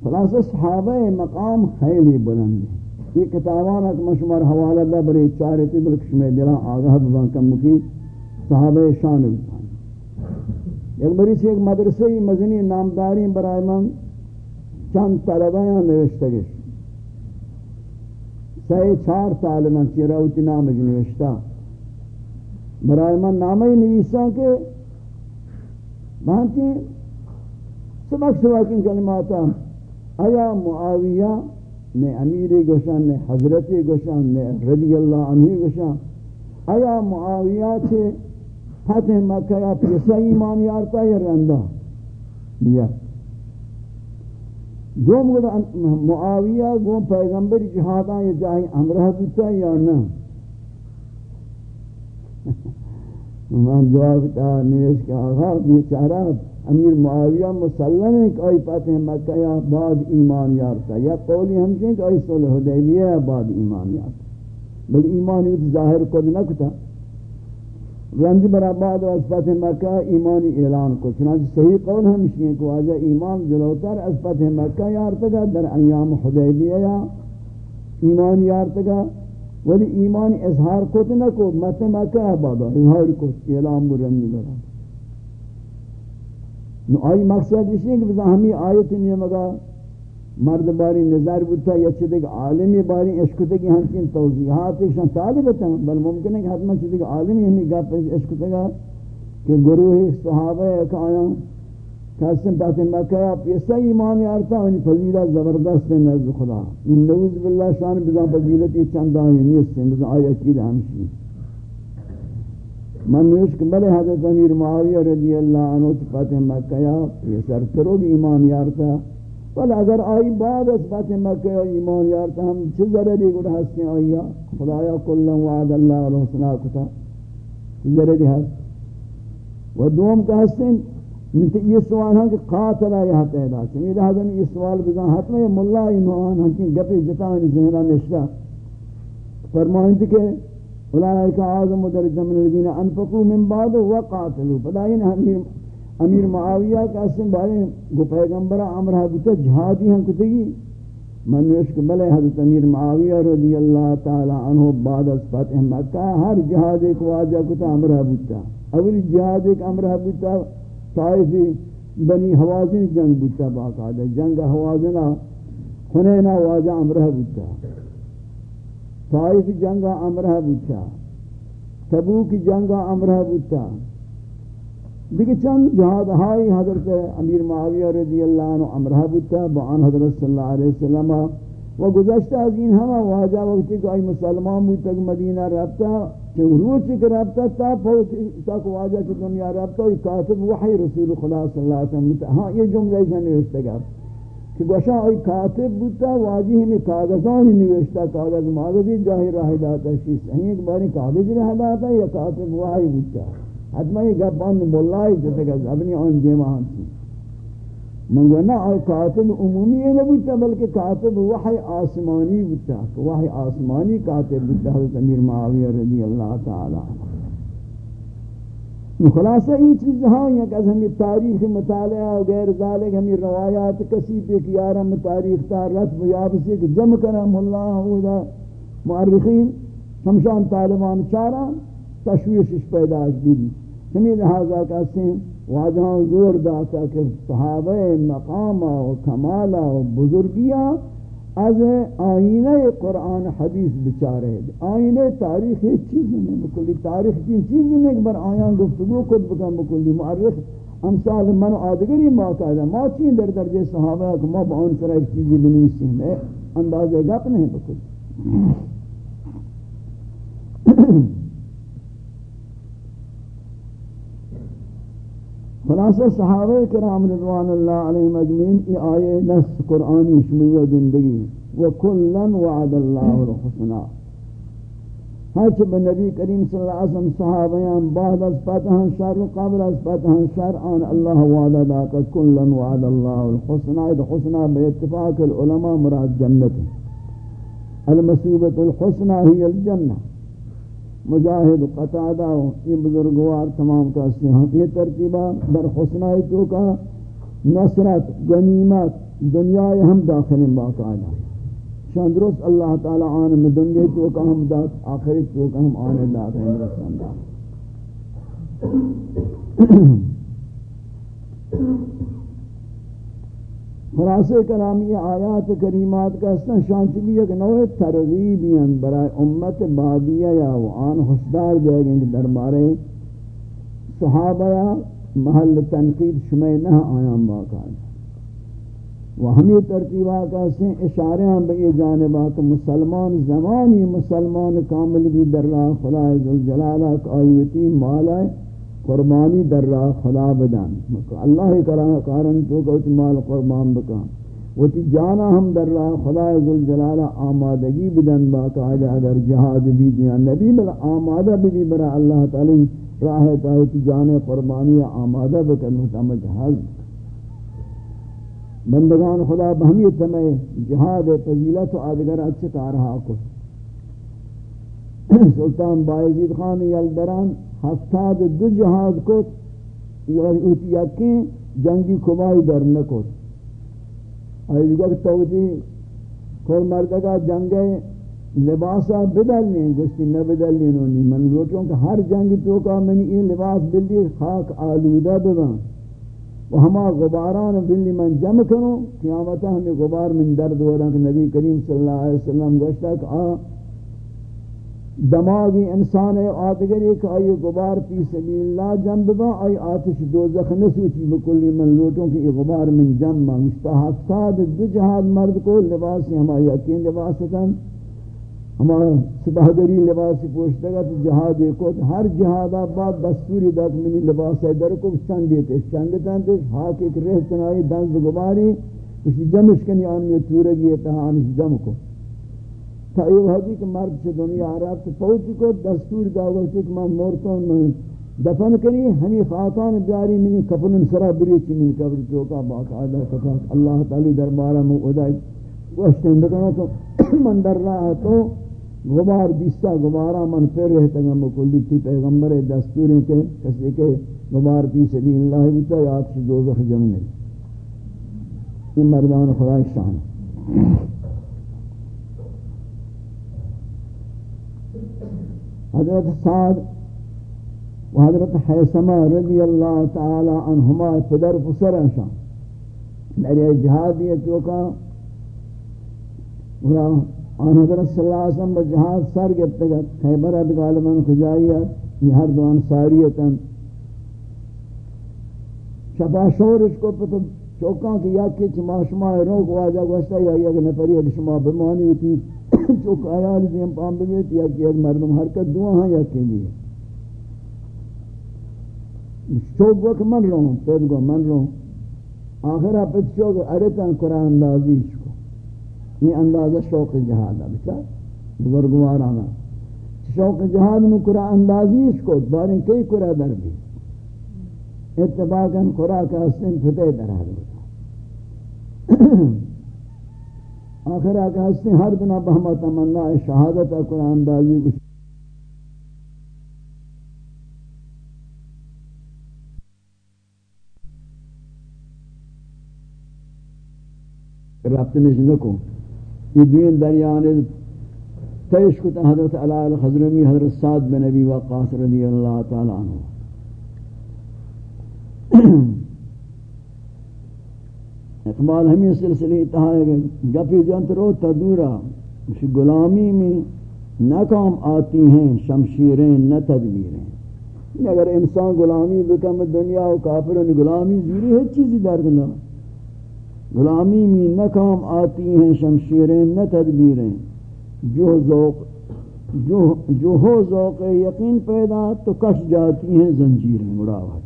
خلاص صحابہ مقام خیلی بلند ہے۔ یہ کتابان اک مشمار حوالہ دا بری چارتی بلکش میں دلان آگاہ ببان کم مکی صحابہ شان بتان ایک بری سے ایک مدرسے مزنی نامداری برائے من چند طلبیاں نوشتگش سہ چار سال من چیراوتی نام نوشتا برای من نامی نویسا کہ مانتی سبق سواکین کلماتا. آیا معاویہ نے امیری گوشان نے حضرتی گوشان نے رضی اللہ عنہ گوشان آیا معاویہ چھے فتح مکہ یا پیسا ایمان یارتا یا رندہ یا. گوم گوڑا معاویہ گوم پیغمبر جہاداں یہ جاہی امرہ بیتا یا نا من جواب کہا نیش کہ آغا ہاں، بیچارہ، امیر معاویہ مسلم ہے کہ آئی پاتہ مکہ یا بعد ایمان یارتا یا قولی ہمشہ کہ آئی صلح حدیبیہ بعد ایمان یارتا بل ایمان یوت ظاہر کد نکتا رنج برا بعد از فتح مکہ ایمانی اعلان کو، چنانچہ صحیح قول ہمشی ہیں کہ واجہ ایمان جلوتر از مکہ یارتگا، در ایام حدیبیہ یا ایمان یارتگا، ولی ایمان اظہار کو تو نہ کو مت مکہ آبادا اظہار کو اعلان برنی برا. نو آئی مقصد اس ہے کہ بزا ہمیں آیت نہیں مگا مرد باری نظر بودتا یا چھ دیکھ عالمی باری عشق تکی ہنچین توضیحات ایشان طالبتا بل ممکن ہے کہ حتما چھ دیکھ عالمی ہمیں گا پر عشق تکا کہ گروہ صحابہ ایک آیا کہستن تحت مکہ پیسا ایمان یارتا انہی فضیلہ زبردست ہے نزد خدا. ان نوز باللہ شان بزا فضیلت یہ چند آئی نیست. ہیں بزا آئی اکید ہمشی من نوش کہ بلے حضرت امیر معاویہ رضی اللہ عنہ تفاتح مکہ پیسر تروگ ایمان یارتا بل اگر آئی بعد از فتح مکہ ایمان یارتا ہم چھ ضرری گوڑا ہستے ہیں آئیا خدایا کلن وعد اللہ علیہ حسنہ کتا ضرری ہست و دوم کا ہستے ہیں یہ سوال ہے کہ قاتلہ یہ پیدا چمی لہذا میں یہ سوال بزن حتم یہ ملا انوان ہنچین گپی جتا جتاوین ذہنہ نشتا فرمائند کہ اولئک اعظم درجہ من الذین انفقوا من بعد وقاتلوا فدائین امیر امیر معاویہ کا اسم بارے گو پیغمبر امرہ بتا جہادی ہم کتے گی من نوشک بلے حضرت امیر معاویہ رضی اللہ تعالی عنہ بعد از فتح مکہ ہر جہاد ایک واجہ کتا امرہ بتا اولی جہاد ایک امرہ بتا طائف بنی حوازن جنگ بتا باقاعدہ۔ جنگ حوازنہ خنینہ واجہ امرہ بتا طائف جنگ امرہ بتا تبوک جنگ امرہ بتا دیکھ چند جہاد ہائی حضرت امیر معاویہ رضی اللہ عنہ امرہ بتا بان حضرت صلی اللہ علیہ وسلم و گزشتہ از این ہما واجہ وقتی کہ آئی مسلمان بودتا کہ مدینہ رابطہ کہ روچ کہ رابطہ تا پوت تاک واجہ کی دنیا رابطہ یہ کاتب وحی رسول خدا صلی اللہ علیہ وسلم ہاں یہ جملہ ایسا نوشتا گا کہ گوشا آئی کاتب بودتا واجی ہمیں کاغذانی نوشتا کاغذ ماغذی جاہی راہ داتا شیست ہیں ایک باری کاغذ راہ داتا یا کاتب وحی بودتا حتما یہ گپان مولائی جیسے کہ ابنی آن دیمان تھی منگو نا آئی کاتب عمومی ہے نبوتا بلکہ کاتب وحی آسمانی بوتا وحی آسمانی کاتب بوتا حضرت امیر معاویہ رضی اللہ تعالی خلاصہ یہ چیز ہاں یہ کہ ہمیں تاریخ مطالعہ و غیر ذالک ہمیں روایات کسی پہ کہ یارم تاریخ تا رتب یابسی کہ جمع کرم اللہ ہودا معرخین ہمشان طالبان چارا تشویشش پیداش بھی ہمیں لہذا کہتے ہیں واجہاں زور داتا کہ صحابہ مقام و کمال و بزرگیاں از آئینہ قرآن حدیث بچارے آئینہ تاریخ چیزی نہیں، بکلی تاریخ کی چیزی نہیں بر آیان گفتگو کد بکن، بکلی معرخ، امثال من آدگری موقع ہے، ما چین در درجہ صحابہ کہ ما با ان سر ایک چیزی بنویسی میں اندازے گپ نہیں، بکلی۔ خلاصہ صحابہ کرام رضوان اللہ علیہ مجمعین ای آئے نس قرآنی شمیع زندگی وکلن وعد اللہ الحسنہ۔ ہرچ بنبی کریم صلی اللہ علیہ وسلم صحابیان بعد از فتحان شر قبل از فتحان شر آن اللہ وعد داکا کلن وعد اللہ الحسنہ۔ اد حسنہ بے اتفاق العلماء مراد جنت المصیبت الحسنہ ہی الجنہ۔ مجاہد قطادہ یہ بزرگوار تمام کا اس ہیں یہ ترتیبہ در حسنائی تو کا نصرت، غنیمت دنیا ہم داخل باقاعدہ۔ شان درست اللہ تعالی آن میں دنیا تو کا ہم دات آخری تو کا ہم آنے داخل رسان داخل۔ خلاصے کلامی آیات کریمات کا استن شانچ بھی ایک نوع ترغیبی ہیں برای امت بادیہ یا وآن حسدار دے گئے کہ دربارے صحابہ یا محل تنقید شمع نہ آیاں باقا و ہمیں ترتیبہ کا استن اشارے ہیں بئی جانبہ کہ مسلمان زمانی مسلمان کامل بھی در راہ خدا عزالجلالہ کا آئیوتی مالا ہے قربانی در راہ خدا بدن. اللہ کارن تو کہ مال قربان بکا. وہ جانا ہم در راہ خدا ذوالجلالہ آمادگی بدن باقاعدہ اگر جہاد بھی دیا. نبی بل آمادہ بھی برا اللہ تعالی راہ تی جانے قربانی آمادہ بکن متعمد جہاز بندگان خدا بہمی تمہیں جہاد فضیلت و آدگر اچھے کارہا کو سلطان بایزید خان یلدران ہفتاد دو جہاد کو یعنی اوتی یقین جنگی کمائی در نکوت آئی کہ توجی کل مردگا جنگ لباسا بدل نہیں گوشتی نہ بدل نہیں نونی من لوٹوں کہ ہر جنگ تو کا منی یہ لباس بلی خاک آلودہ ببن. و ہما غباران بلی من جمع کروں قیامتا ہمیں غبار من درد ہو رہا کہ نبی کریم صلی اللہ علیہ وسلم گوشتا کہ آ دماغی انسان ہے، آدگر ایک آئی غبار پی سبیل اللہ جنب با آئی آتش دوزخ نسوچی بکلی من لوٹوں کی غبار من جنب مشتاحت ساد، دو جہاد مرد کو لباسی ہماری یقین لباس تن ہمارا سباہدری لباسی پوشتا گا تو جہاد ایک ہر جہاد بعد دستوری دک منی لباس ہے۔ در کو چند دیتے چند دیتے ہیں ہاک ایک رہتن آئی دنز غباری کسی جمش کنی آنی تورگی اتحانش جم کو۔ تا یہ حدی کہ مرد سے دنیا عرب تو پہنچ کو دستور دا دعوت کہ میں مورتوں میں دفن کنی ہمیں خاتان بیاری، منی کفن سرا بری چی من قبر تو کا باقاعدہ کتا اللہ تعالی دربارہ میں ادائی گوشتیں بکنا تو من در رہا تو غبار دیستا غبارہ من پھر رہتا گا مکلی تھی پیغمبر دستوری کے کسی کے غبار پی سبیل اللہ بتا یا آپ سے دوزخ جمنے یہ مردان خدا شان. ہے حضرت سعد و حضرت حیثمہ رضی اللہ تعالی عنہما پدر پسر انشان میرے جہادیت کا آن حضرت صلی اللہ علیہ وسلم بجہاد سر گفتے گا خیبر ادغالمان خجائیت یہ ہر دو انصاریتا شپا شورش کو پتہ چوکاں کی یا کہ چما شما روک واجہ گوشتا یا یک نفری اگر شما بمانی ہوتی۔ چوک آیال دیم پام بمیت یا کہ یک مردم حرکت دعا ہاں یا کہ لیے چوک گو کہ من رہوں پید گو من رہوں آخر آپ پید چوک ارتن قرآن اندازی شکو یہ اندازہ شوق جہاد ہے بچار بزرگوارانا شوق جہاد میں قرآن اندازی شکو باریں کئی قرآن در بھی۔ اتفاقاً خوراک حسن فتح در حال آخر آکا حسن ہر دنہ بہمہ تمنا شہادت قرآن دازی کچھ۔ رابط نجنکو یہ دوین دریانے تیش کتا حضرت علی الخضرمی، حضرت سعد بن نبی وقاس رضی اللہ تعالیٰ عنہ۔ اقبال ہمیں سلسلے اتہا ہے گپی جانت رو تدورا اس غلامی میں ناکام آتی ہیں، شمشیریں نہ تدبیریں۔ یعنی اگر انسان غلامی بکم دنیا و کافر غلامی زیری ہے، چیزی درد نہ۔ غلامی میں ناکام آتی ہیں، شمشیریں نہ تدبیریں۔ جو ذوق، جو جو ہو ذوق یقین پیدا، تو کش جاتی ہیں زنجیریں مڑاوت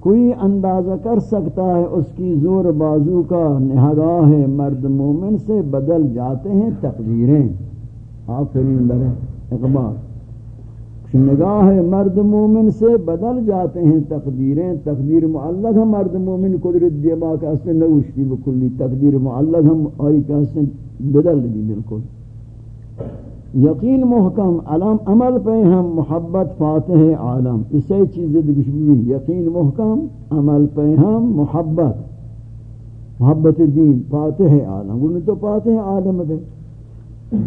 کوئی اندازہ کر سکتا ہے اس کی زور بازو کا نہگاہ مرد مومن سے بدل جاتے ہیں تقدیریں۔ آفرین برے اقبال۔ نگاہ مرد مومن سے بدل جاتے ہیں تقدیریں۔ تقدیر معلق ہم مرد مومن قدرت دیبا کا اس نے نوشتی بکلی، تقدیر معلق ہم آئی کا اس نے بدل دی بالکل۔ یقین محکم، علم، عمل پہ ہم محبت، فاتح عالم، اسے چیز بھی، یقین محکم، عمل پہ ہم محبت محبت دین، فاتح عالم انہیں تو فاتح عالم دے۔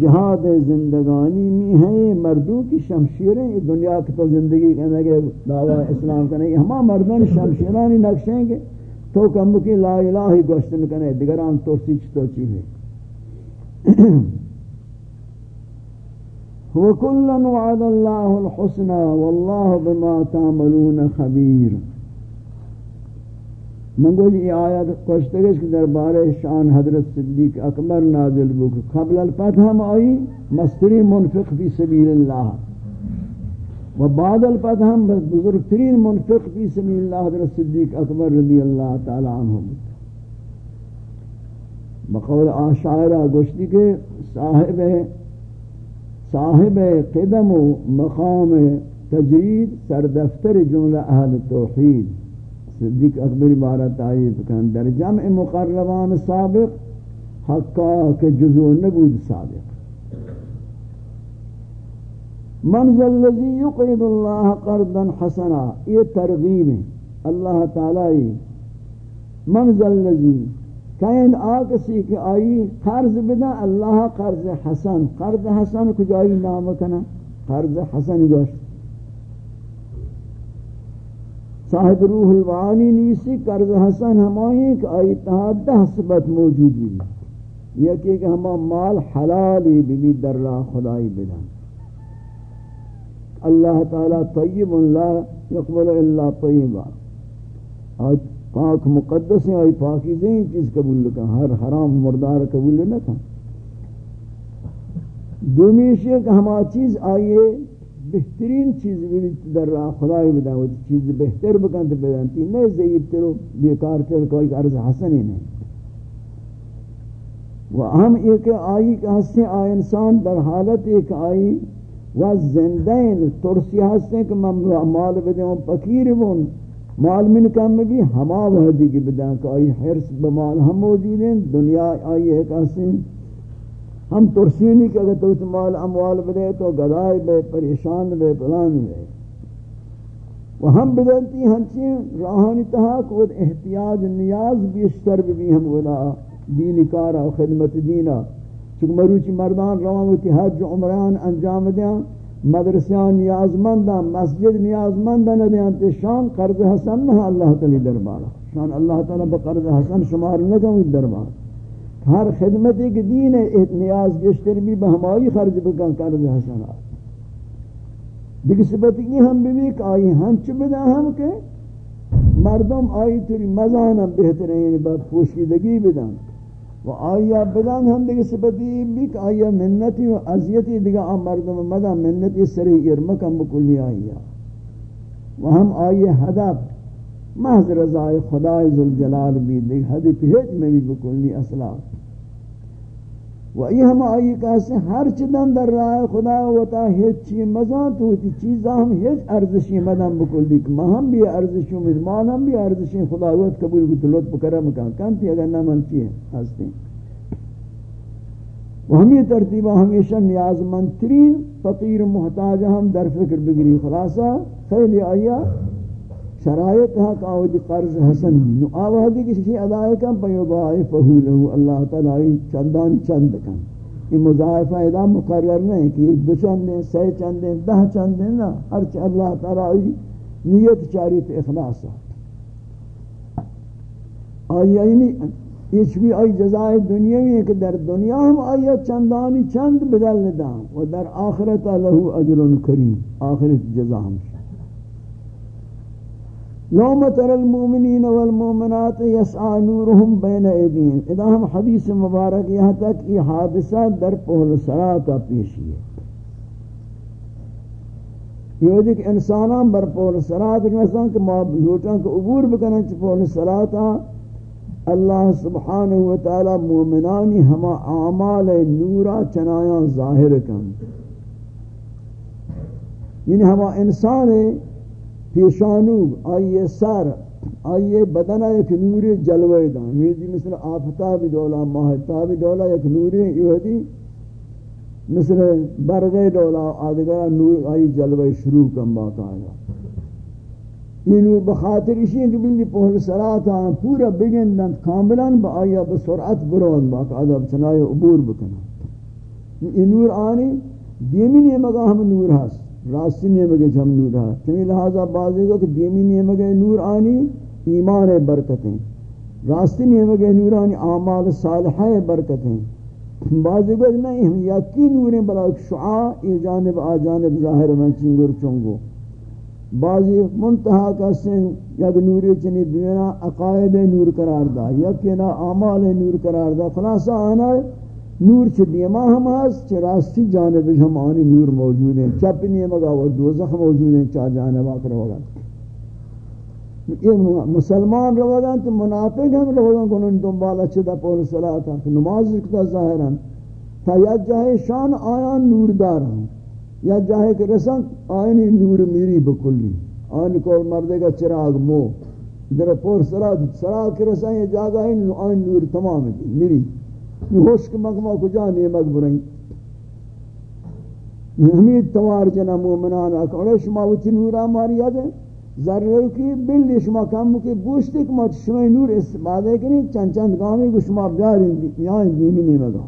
جہاد زندگانی میں ہیں، مردوں کی شمشیریں دنیا کی تو زندگی کہنے گے دعویٰ اسلام کرنے گے ہما مردان شمشیرانی نقشیں گے، تو کم کی لا الہی گوشتن کرنے دگران تو سیچ تو چیزیں وكلا وعد الله الحسنى والله بما تعملون خبير منگوش یہ جی آیت کوشتگش کے دربار شان حضرت صدیق اکبر نازل بک قبل الفتح ہم آئی، مستری منفق فی سبیل اللہ۔ و بعد الفتح ہم بزرگترین منفق فی سبیل اللہ حضرت صدیق اکبر رضی اللہ تعالی عنہ بقول آشائرہ گوشتی کے صاحب صاحب قدم و مقام تجرید، سردفتر جملہ اہل توحید۔ صدیق اکبر بارہ تعریف کن، در جمع مقربان سابق، حقا کے جزو نبود سابق۔ منزل الذي يقرض الله قرضا حسنا، یہ ترغیب ہے۔ اللہ تعالی منزل الذي کہیں آکسی کہ آئی قرض بدا اللہ قرض حسن. قرض حسن کجائی نام کنا؟ قرض حسن گوشت. صاحب روح الوانی نیسی قرض حسن ہمائی کہ آئی تحاد دہ صبت موجود بھی یکی کہ ہما مال حلالی بھی در راہ خدای بدا اللہ تعالی طیب اللہ یقبل اللہ طیبا آج پاک مقدس ہیں، آئی پاکی سے چیز قبول لکھا ہر حرام مردار قبول نہ تھا دومیش یہ کہ ہما چیز آئیے، بہترین چیز بھی در راہ خدای بدا وہ چیز بہتر بکن تو بدانتی نہیں زیب ترو بیکار تر کوئی عرض حسن ہی نہیں۔ و ہم ایک آئی کہ ہستے آئی انسان در حالت ایک آئی و زندین ترسی ہستے کہ مال بدے پکیر بون۔ مال من کم بھی ہما وحدی کی بدن کا آئی حرص بمال ہم موجود ہیں، دنیا آئی ہے کہتے ہم ترسینی کہ اگر تو اس مال اموال بدے تو گدائے بے، پریشان بے پلان بے۔ و ہم بدلتی ہنچی راہانی تہا کو احتیاج نیاز بیشتر بھی ہم گنا دین کارا، خدمت دینا۔ چکہ مروچی مردان روان ہوتی حج عمران انجام دیاں مدرسیان نیازمندان مسجد نیازمندان ندیان شان قرض حسن نہ اللہ تعالی دربارہ شان اللہ تعالی بقرض حسن شمار نہ کہ دربار ہر خدمت ایک دین ہے نیاز گشتر بھی بہمائی خرج بکن قرض حسن دیکھ صفت یہ ہم بھی کہ آئی ہم چھ بدا ہم کہ مردم آئی تری مزانم بہترین با پوشیدگی بدن. و آیا بدان هم دیگه صفتی بیک آیا منتی و عذیتی دیگه آن مردم مدا منتی سری ارمکم بکلی آیا. و هم آیا هدف، محض رضای خدای ذوالجلال بھی دیگه هدف ہیچ میں بھی بکلی اصلا. و ای ہم آئی کہاستے ہر چدن در راہ خدا و تا ہیچ چی مزان تو تی چیزا ہم ہیچ ارزشی مدن بکل دیکھ، ما ہم بھی ارزشی مزمان ہم بھی ارزشی خدا وقت قبول کو لطف کرم کان کانتی اگر نہ منتی ہے ہستے و ہم یہ ترتیبہ ہمیشہ نیاز منترین فقیر محتاج ہم در فکر بگری خلاصہ، خیلی آیا شرائط ہے کہ آوہدی قرض حسن بھی نو آوہدی کسی ادائے کم فیضائفہو لہو. اللہ تعالی چندان چند کن. یہ مضائفہ ادا مقرر نہیں کہ ایک دو چند دیں سی چند دہ چند دیں نا. ہرچہ اللہ تعالی نیت چاریت اخلاص آئی آئی ایچ بھی آئی جزائے دنیاوی ہے کہ در دنیا ہم آئی چندانی چند بدل ندام. و در آخرت لہو اجر کریم. آخرت جزا ہم یوم تر المؤمنین والمؤمنات یسعى نورهم بین ایدین اذا ہم حدیث مبارک یہاں تک یہ حادثہ در پہل سراتا پیشی ہے یہ دیکھ انسانان بر پول صلات نسان کہ ما لوٹاں کو عبور بکنن چ پول صلات اللہ سبحانہ و تعالی مومنانی ہما اعمال نورا چنایاں ظاہر کن. یعنی ہما انسان پیشانو، آئیے سر، آئیے بدن ایک نوری جلوے دا۔ میری مثل آفتاب دولا، ماہتاب دولا، ایک نوری یہ مثل برغے ڈولا آدھگرہ نور، آئی جلوہ شروع کم باقا آیا۔ یہ نور بخاطر اسی ہیں کہ بلی پہل سرات آن پورا بگن کاملان با آیا بسرعت برون باقا۔ آدھا بچنائی عبور بکنا۔ یہ نور آنی دیمی نیمگا ہم نور ہست۔ راستی نیمگا ہم نور ہست چمی لہذا بازے گا کہ دیمی نیمگا نور آنی ایمان برکتیں۔ راستی نیمگا نور آنی آمال صالحہ برکتیں۔ بعضی گوش نہیں، ہم یکی نوریں، بلا شعاع، یہ جانب آ جانب ظاہر میں چنگر چنگو بعضی منتہا کا سن یک نوری چنی دینا عقائد نور قرار دا یکی نا اعمال نور قرار دا، خلاصہ آنا ہے۔ نور چھ دیما ہم ہست چھ راستی جانب ہم آنی نور موجود ہیں چپ نیمگا و دوزخ موجود ہیں چاہ جانب آکر ہوگا یہ مسلمان روگان تو منافق ہم روگان کنن دنبالا چدا پول صلاة کہ نماز کتا ظاہران تا یا جاہے شان آیان نور دار داران یا جاہے کہ رسان آئینی نور میری بکلی. آئین کو مردے کا چراغ مو. در پور صلاة صلاة کے رسان یہ جاگا ہے آئین نور تمام میری. یہ حسک مقمہ کجا نیمک برائیں ہمیں توار جنا مومنان اکڑے شما وچی نورا ماری یاد ہے ذرے کی بل شما کم کی گوشت ما شما نور استفاده کنی، چند چند گامی کو شما بیارین یہاں یعنی دیمی نہیں مگا۔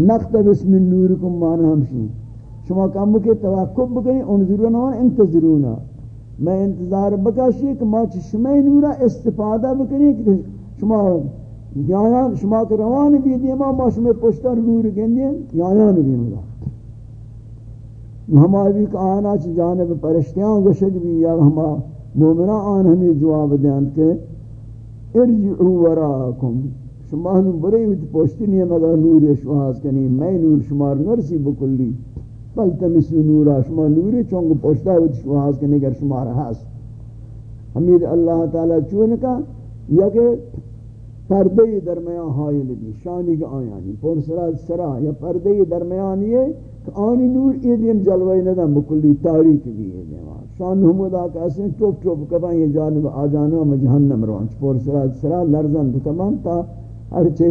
نقط بسم النور نورکم مانا ہمشین شما کم کی توقع بکنی انظرون وان انتظرونا میں انتظار بکاشی کہ ما شما نورا استفاده بکنی، کہ شما یہاں شما کے روان بھی دیما ما شما پشتر نور گندین یہاں بھی مگا ہماری کا آنا چ جانب پرشتیاں گشک بھی یا ہما مومنہ آن ہمیں جواب دیں کہ ارجعوا وراکم شما ہم برے وچ پوشتی نہیں مگر نور شواز کنی میں نور شمار نرسی بکلی بل فلتمسو نورا شما نوری چونگ پوشتا وچ شواز کنی گر شمار ہست حمید اللہ تعالی چونکا یا کہ پردے درمیان حائل بھی شانی کا آیانی پون سرا سرا یا پردے درمیان یہ آنی نور ایدیم جلوی ندم بکلی تاریک بھی ہے دیوان شان حمودا کہاستے ہیں ٹوپ ٹوپ کبھا یہ جانب آجانا میں جہنم روان چپور سرا سرا لرزن تو تا ہر چے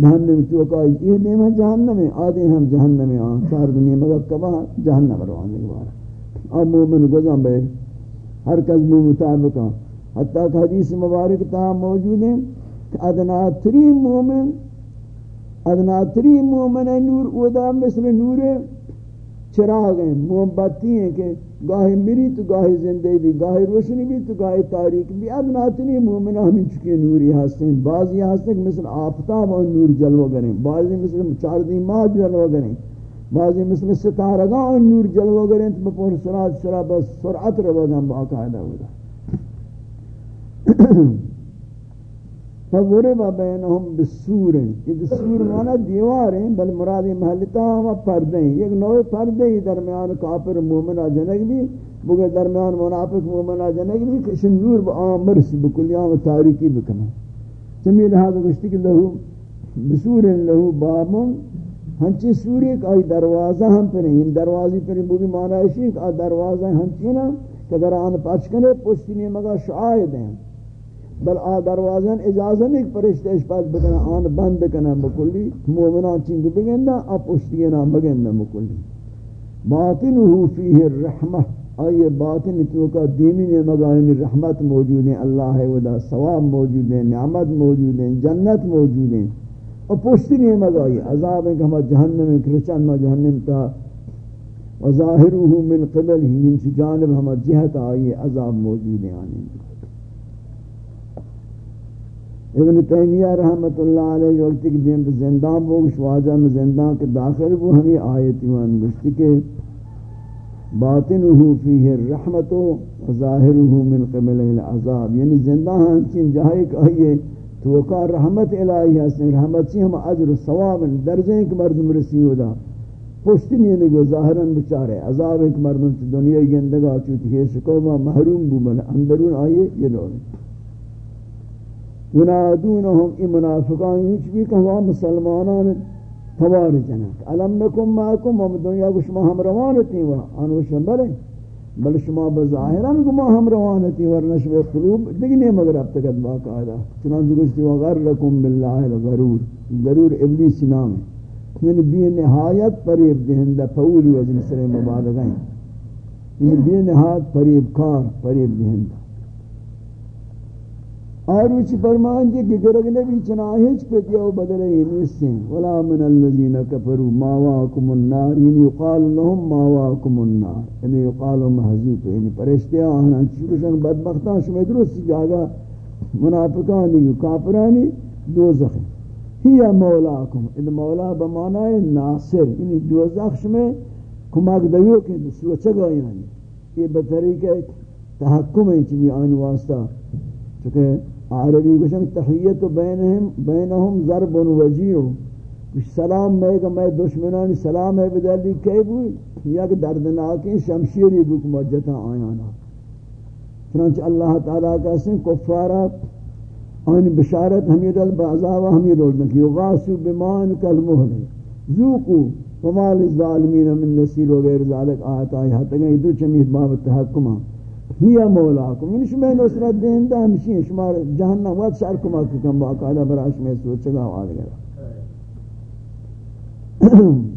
جہنم چوکا یہ دیما جہنم ہے آدھے ہم جہنم ہے آن۔ چار دنیا مگا کبھا جہنم روان دیوان اب مومن گزم بے، ہر کس مو مطابقا حتیٰ کہ حدیث مبارک تا موجود ہے کہ ادنا مومن ادناتری مومن نور اودا مثل نور چراغ ہیں موم بتی ہیں کہ گاہی مری تو گاہی زندگی بھی، گاہی روشنی بھی تو گاہی تاریک بھی۔ ادناتری مومن ہمیں چکے نوری ہستے ہیں بعضی ہستے ہیں مثل آفتاب اور نور جلوہ کریں۔ بعضی مثل چاردین ماہ جلوہ کریں۔ بعضی مثل ستارگاں اور نور جلوہ کریں تو بپور سرات سرا بس سرعت رو گا باقاعدہ ہوگا فضرب بینہم بسور یہ سور مانا دیوار ہیں، بل مرادی محلتا ہم پردے ہیں. ایک نوے پردے ہی درمیان کافر مومنہ جنگ بھی بگے درمیان منافق مومنہ جنگ بھی کشن نور با آمر سی بکلیاں و تاریکی بکنا چمی لہذا گشتی کہ لہو بسور لہو بابن ہنچی سوری ایک آئی دروازہ ہم پر ہیں. یعنی دروازی پر ہیں بھی مانا ہے کہ دروازہ ہنچی نا، کہ اگر آن پچکنے پشتی نہیں مگا شعائد ہیں. بل آ دروازن اجازه نہیں فرشتے اس پاس بکنا آن بند کنا مکلی، مومنان چنگ بگندا ا پشتی نا بگندا مکلی۔ باطنه فيه الرحمه آئیے باطن تو کا دیمی نے مگانی یعنی رحمت موجود ہے، اللہ ہے، ودا ثواب موجود ہے، نعمت موجود ہے، جنت موجود ہے۔ اور پشتی نہیں مگائی عذاب ہے کہ ہم جہنم میں کرچن میں جہنم تا۔ وظاهره من قبل ہی یعنی من جانب ہم جہت آئی عذاب موجود ہیں آنے ابن تیمیہ رحمت اللہ علیہ وقت کے دن زندان وہ شواجہ میں زندان کے داخل وہ ہمیں آیت وان گشتی کے باطنه فيه الرحمت وظاهره من قبل العذاب۔ یعنی زندہ زندان چین جہاں ایک آئیے تو کا رحمت الہی ہے رحمت سے ہم اجر و ثواب درجے کے مردم رسی ہودا پشت نہیں لگو ظاہراً بچارے عذاب ایک مردم سے دنیا گندگا چوتی ہے شکوما محروم بو من اندرون آئیے، یہ لوگ۔ ینادونہم ای منافقان یعنی ہیچ بھی کہوا مسلمانان توار جنک علم نکم ماکم ہم دنیا کو شما ہم روانتی و آنوشن بلے بل شما بظاہران گما ہم روانتی ورنہ شما قلوب دگنے مگر اب تکت باقاعدہ چنانچہ گوشتی وغرکم باللہ الغرور. ضرور ابلیس نام ہے. یعنی بی نہایت پریب دہندہ پولی وزن سر مبالغیں یعنی بی نہایت پریب کار، پریب دہندہ. اور وچ فرمان جی کہ گرگ نبی چناہج پہ دیو بدلے نیسیں ولا من الذين كفروا ماواكم النار۔ یعنی يقال لهم ماواكم النار۔ یعنی يقال محذوب یعنی فرشتے آنا چوشن بدبختان شما درست جاگا منافقان دی کافرانی دوزخ ہی مولاکم۔ ان مولا بمعنی ناصر۔ یعنی دوزخ شما کمک دیو کہ سوچ گئے یعنی۔ یہ بطریقہ تحکم ہے چمی آن واسطہ۔ چونکہ عربی گوشن، تحیت بینہم بینہم ضرب وجیع. کچھ سلام میں کہ میں دشمنانی سلام ہے بدلی کئی بوئی؟ یا کہ دردناکی شمشیری بک مجتا آیانا. چنانچہ اللہ تعالیٰ کا سن کفارا، آن بشارت ہمیں دل بعضاوہ ہمیں روڑنا کہ بمان کل محلی زوکو فمال الظالمین من نصیر وغیر ذالک آیت آئی. حتی کہ یہ دو چمید باب تحکمان ہی مولاکم یعنی شما نصرت دہندہ ہمشی شما جہنم وقت سر کمک کم باقاعدہ براش میں سوچ گا آل گیا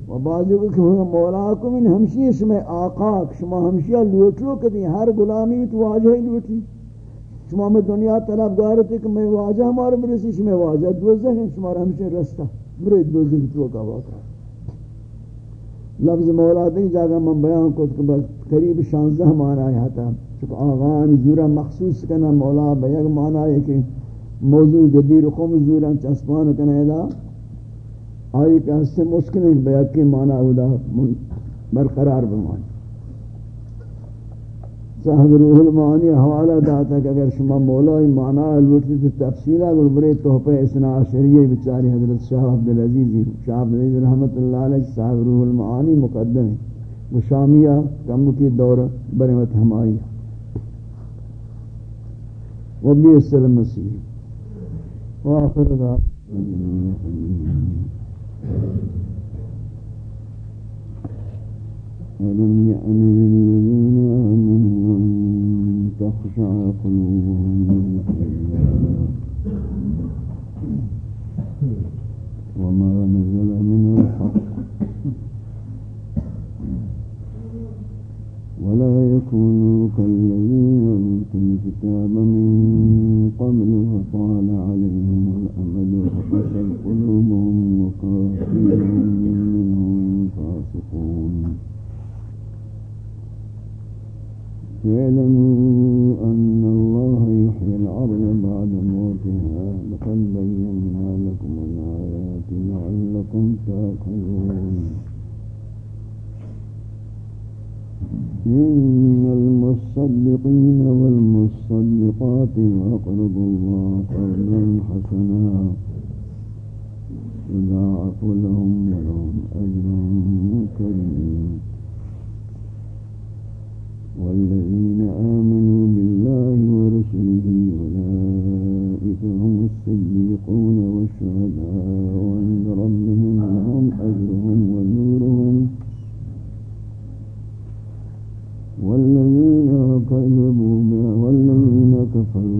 و بعضی کو کہ مولاکم ان ہمشی شما آقا شما ہمشی لوٹ لو کدی. ہر غلامی تو واجہ ہی لوٹی شما میں دنیا طلب گارت کہ میں واجہ ہمارے برسی، شما واجہ دوزہ ہیں شما ہمشی رستہ برے دوزہ ہی تو کا واقعہ لفظ مولا دی جاگہ من بیان کو قریب شانزہ مانا آیا تھا چکہ آغان زورا مخصوص کنا مولا بیگ مانا ہے کہ موضوع جدیر خم زورا چسپان کنا ادا آئی کہ اس سے مشکل ہے بیگ کی مانا ادا برقرار بمانی۔ صاحب روح المعانی حوالہ داتا کہ اگر شما مولا مانا لوٹی تو تفصیلہ گل برے تحفہ اسنا شریعی بچاری حضرت شاہ عبدالعزیز شاہ عبدالعزیز رحمت اللہ علیہ صاحب روح المعانی مقدم ہے وہ شامیہ کم کی دور برمت ہمائی وبئس المسيح وآخر ذلك ألم يأن للذين آمنوا أن تخشع قلوبهم وما نزل من الحق ولا يكونوا كالذين أوتوا الكتاب من قبل وطال عليهم الأمد وقست قلوبهم وكافر منهم فاسقون اعلموا أن الله يحيي الأرض بعد موتها لقد بينا لكم الآيات لعلكم تعقلون إن المصدقين والمصدقات وأقرضوا الله قرضا حسنا. يضاعف لهم ولهم أجر كريم والذين آمنوا بالله ورسله أولئك هم الصديقون والشهداء عند ربهم لهم أجرهم ونورهم. والذين كذبوا والذين كفروا.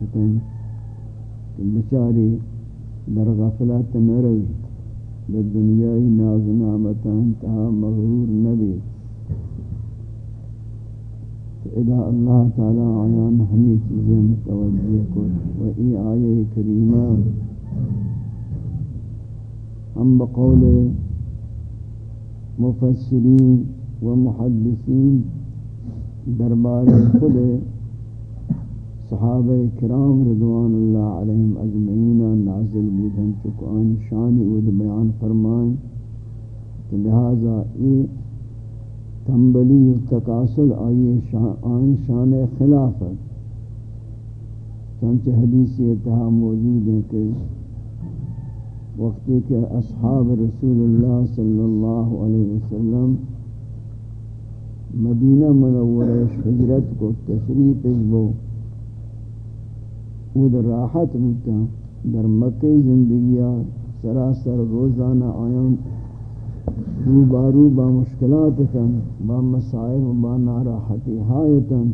کتن بچاری در غفلت نروی در دنیای ناز نعمت انتہا مغرور نبی. ادا اللہ تعالی آیان ہمیں چیزیں متوجہ کو و ای آیہ کریمہ ہم بقول مفسرین و محدثین دربار خود صحابہ کرام رضوان اللہ علیہم اجمعین نازل بودن چکان شان ود بیان فرمائیں کہ لہذا یہ تنبلی و تقاصل آئی شان شان خلافت چنچہ حدیثی اتحا موجود ہے کہ وقتی کہ اصحاب رسول اللہ صلی اللہ علیہ وسلم مدینہ منورہ حجرت کو تشریف بو۔ خود راحت بودتا در مکہ زندگیہ سراسر روزانہ آیان رو بارو با مشکلات کن، با مسائب با ناراحتی حایتن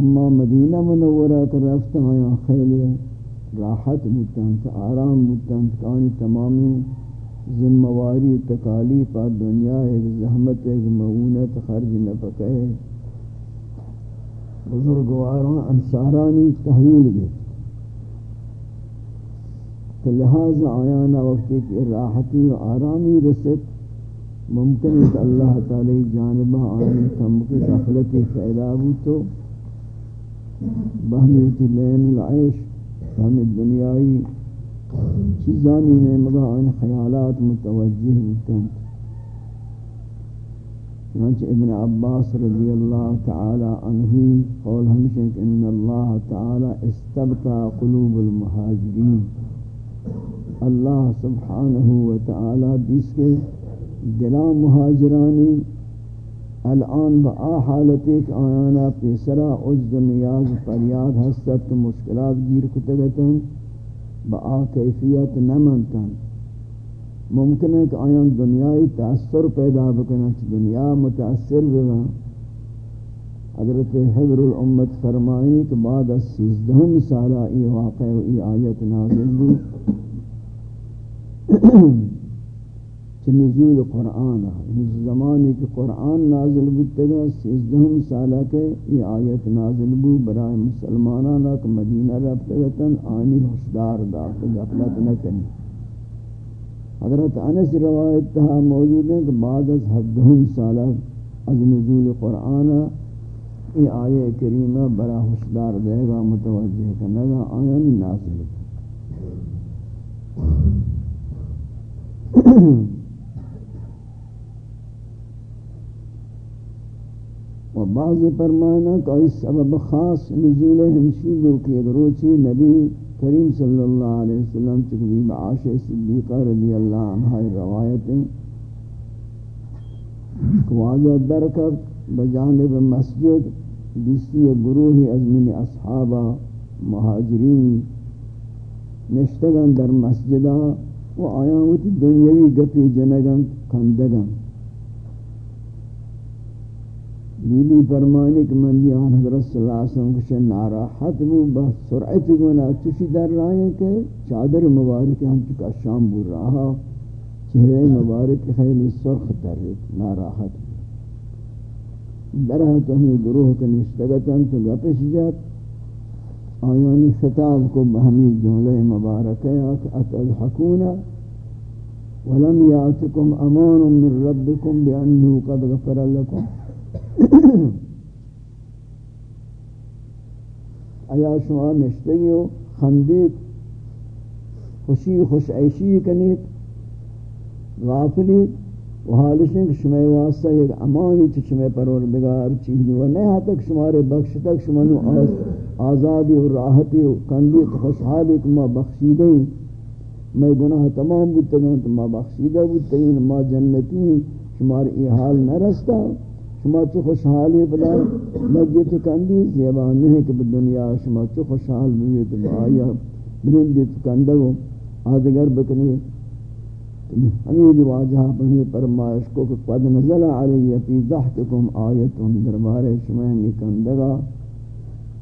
اما مدینہ منورہ کر رفتا آیان خیلی راحت بودتاں آرام بودتاں کانی تمامی ذمہ واری تکالیف دنیا ایک زحمت ایک معونت خرج نہ پکے بزرگواروں انصارانی تحویل گئے۔ تو لہذا آیانا وقتی کی راحتی و آرامی رسد، ممکن ہے کہ اللہ تعالی جانبہ آنی تمکی غفلتی فیدا بھی تو بہمیتی لین العیش، بہمی دنیای چیزانی میں مگا آن خیالات متوجہ ہوتا ہیں چنانچہ ابن عباس رضی اللہ تعالی عنہ قول ہمشہ کہ ان اللہ تعالی استبقى قلوب المہاجرین۔ اللہ سبحانہ وتعالی دیس کے دلا مہاجرانی الان با آ حالت ایک آیانا پیسرا عجز نیاز فریاد حسد مشکلات گیر کتگتن، با آ کیفیت نمنتن۔ ممکن ہے کہ آیان دنیای تأثر پیدا بکنا دنیا متاثر بگا حضرت حضر الامت فرمائیں کہ بعد از سیزدہم سالہ ای واقع و ای آیت نازل بھی نزول قرآن. یعنی زمانے کے قرآن نازل بتگا سیزدہم سالہ کے یہ آیت نازل بو برائے مسلمانانا کہ مدینہ رفتگتاً آنی حسدار داخت غفلت نہ کرنی حضرت انس روایت تہا موجود ہے کہ بعد از حدہم سالہ از نزول قرآن یہ آیہ کریمہ برا حسدار دے گا، متوجہ کرنے گا آیانی نازل و بعض فرمانا کہ اس سبب خاص نزول ہمشی بو کہ ایک روچی نبی کریم صلی اللہ علیہ وسلم چکبی بعاش صدیقہ رضی اللہ عنہ روایتیں واجہ درکت بجانب مسجد دیسی گروہ از من اصحابہ، مہاجرین نشتگن در مسجدہ و آیامت دنیاوی گپی جنگن کندگن بی بی فرمانی کہ من یہ حضرت صلی اللہ علیہ وسلم کچھ ناراحت بو بس سرعت گونا چوشی در رہے کہ چادر مبارک ہم چکا شام بور رہا، چہرے مبارک خیلی سرخ در رہے ناراحت درہ تو ہمیں گروہ کے نشتگتاں تو گپش جات۔ آیانی خطاب کو بہمی جملہ مبارک ہے کہ اتضحکون ولم یاتکم امان من ربکم بانہو قد غفر لکم۔ ایا شما نشتگی و خندید، خوشی خوش عیشی کنید، غافلید. و حالش کہ شما واسطہ ایک امانی چھ شما پروردگار چیز و نہیں ہاں تک شمارے بخش تک شما نو آزادی و راحتی و کندید خوشحالی کہ ما بخشیدیں میں گناہ تمام بودتا گا تو ما بخشیدہ بودتا گا ما جنتی شمار ای حال نہ رستا شما چو خوشحالی بلا لگی تو کندی زیبان نہیں کہ دنیا شما چو خوشحال بھی تو آیا برندی تو کندگو آدگر بکنی، ہمیں دی واجہ بہنی پرمائش کو کہ قد نزل علی فی ضحککم آیتون دربارے شما یعنی ہمی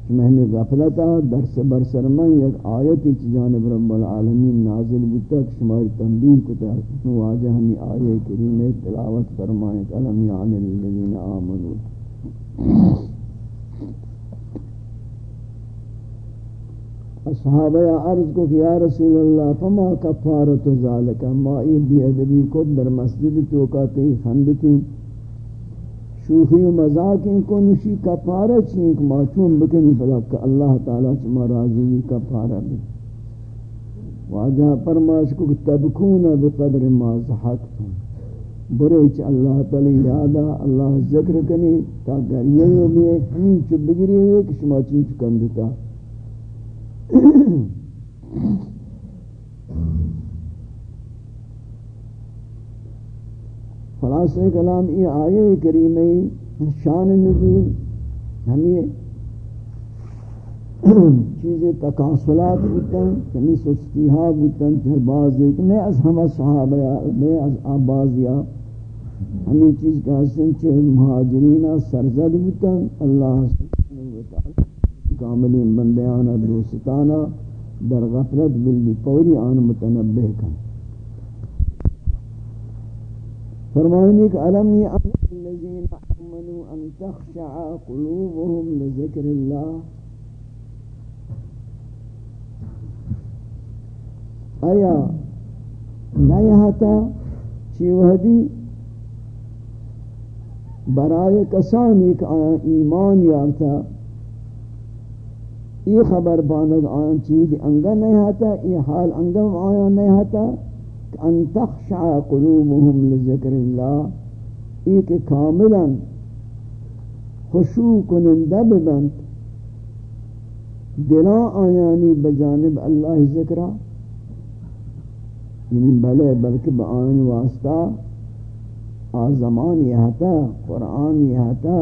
کندگا مہمی غفلتا درس برسر من یک آیتی چی جانب رب العالمین نازل بتک شماری تنبیل کو تحقیق واجہ ہمی آیے کریم تلاوت فرمائیں کلم یعنی للذین آمنوا۔ اصحابہ عرض کو کہ یا رسول اللہ، فما کفارت ذالک ما ای بی ادبی کو در مسجد توکاتی خندتی شوخی و مذاق ان کو نشی کفارہ چین کہ معصوم بکنی فلا کہ اللہ تعالی چما راضی کفارہ بھی۔ واجہ فرماش کو تبکون بقدر ما ضحکتم برے چ اللہ تعالی ارادہ اللہ ذکر کنی تا گریہ و بھی ہمیں چب گری کہ شما چین چکن دیتا۔ خلاصہ کلام یہ آیے کریمہ شان نزول ہمیں چیزیں تقاصلات بودتاں کمی سستیہا بودتاں تر باز ایک میں از ہمہ صحابہ میں از آبازیا ہمیں چیز کا حسن چھے مہاجرین سرزد بودتاں اللہ سبحانہ وتعالی کاملی بندیانا دوستانا در غفلت بلی پوری آن متنبہ کن۔ فرمائنی کہ علم یعن الذین آمنوا ان تخشع قلوبهم لذکر اللہ۔ آیا نیہتا چی وحدی برائے کسانی کہ ایمان یارتا یہ خبر باند آیا چیزی انگا نیہتا یہ حال انگا آیا نیہتا ان تخشع قلوبهم لذکر اللہ ایک کاملا خشوع کنندہ ببند، دلا آیانی بجانب اللہ ذکرہ یعنی بلے بلکہ بآن واسطہ آزمان یہ تھا قرآن یہ تھا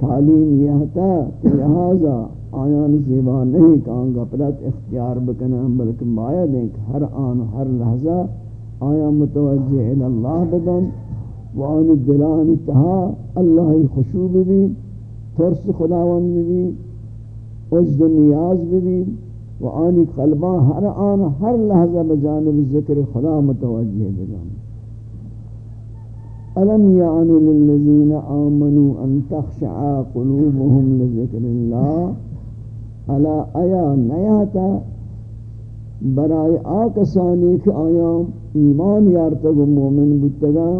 تعلیم یہ تھا لہذا آیان زیبا نہیں کہ آن غفلت اختیار بکنا بلکہ باید ہیں کہ ہر آن ہر لحظہ آیا متوجہ اللہ بدن و دلان تہا اللہ خشوع بھی ترس خداوند بھی عجد نیاز بھی و آنی قلبان ہر آن ہر لحظہ بجانب ذکر خدا متوجہ بدن. ألم یعنی يعني للذين آمنوا أن تخشع قلوبهم لذكر الله ألا أيا نياتا برائے آکسانی کہ آیام ایمان یارتگ و مومن بتگا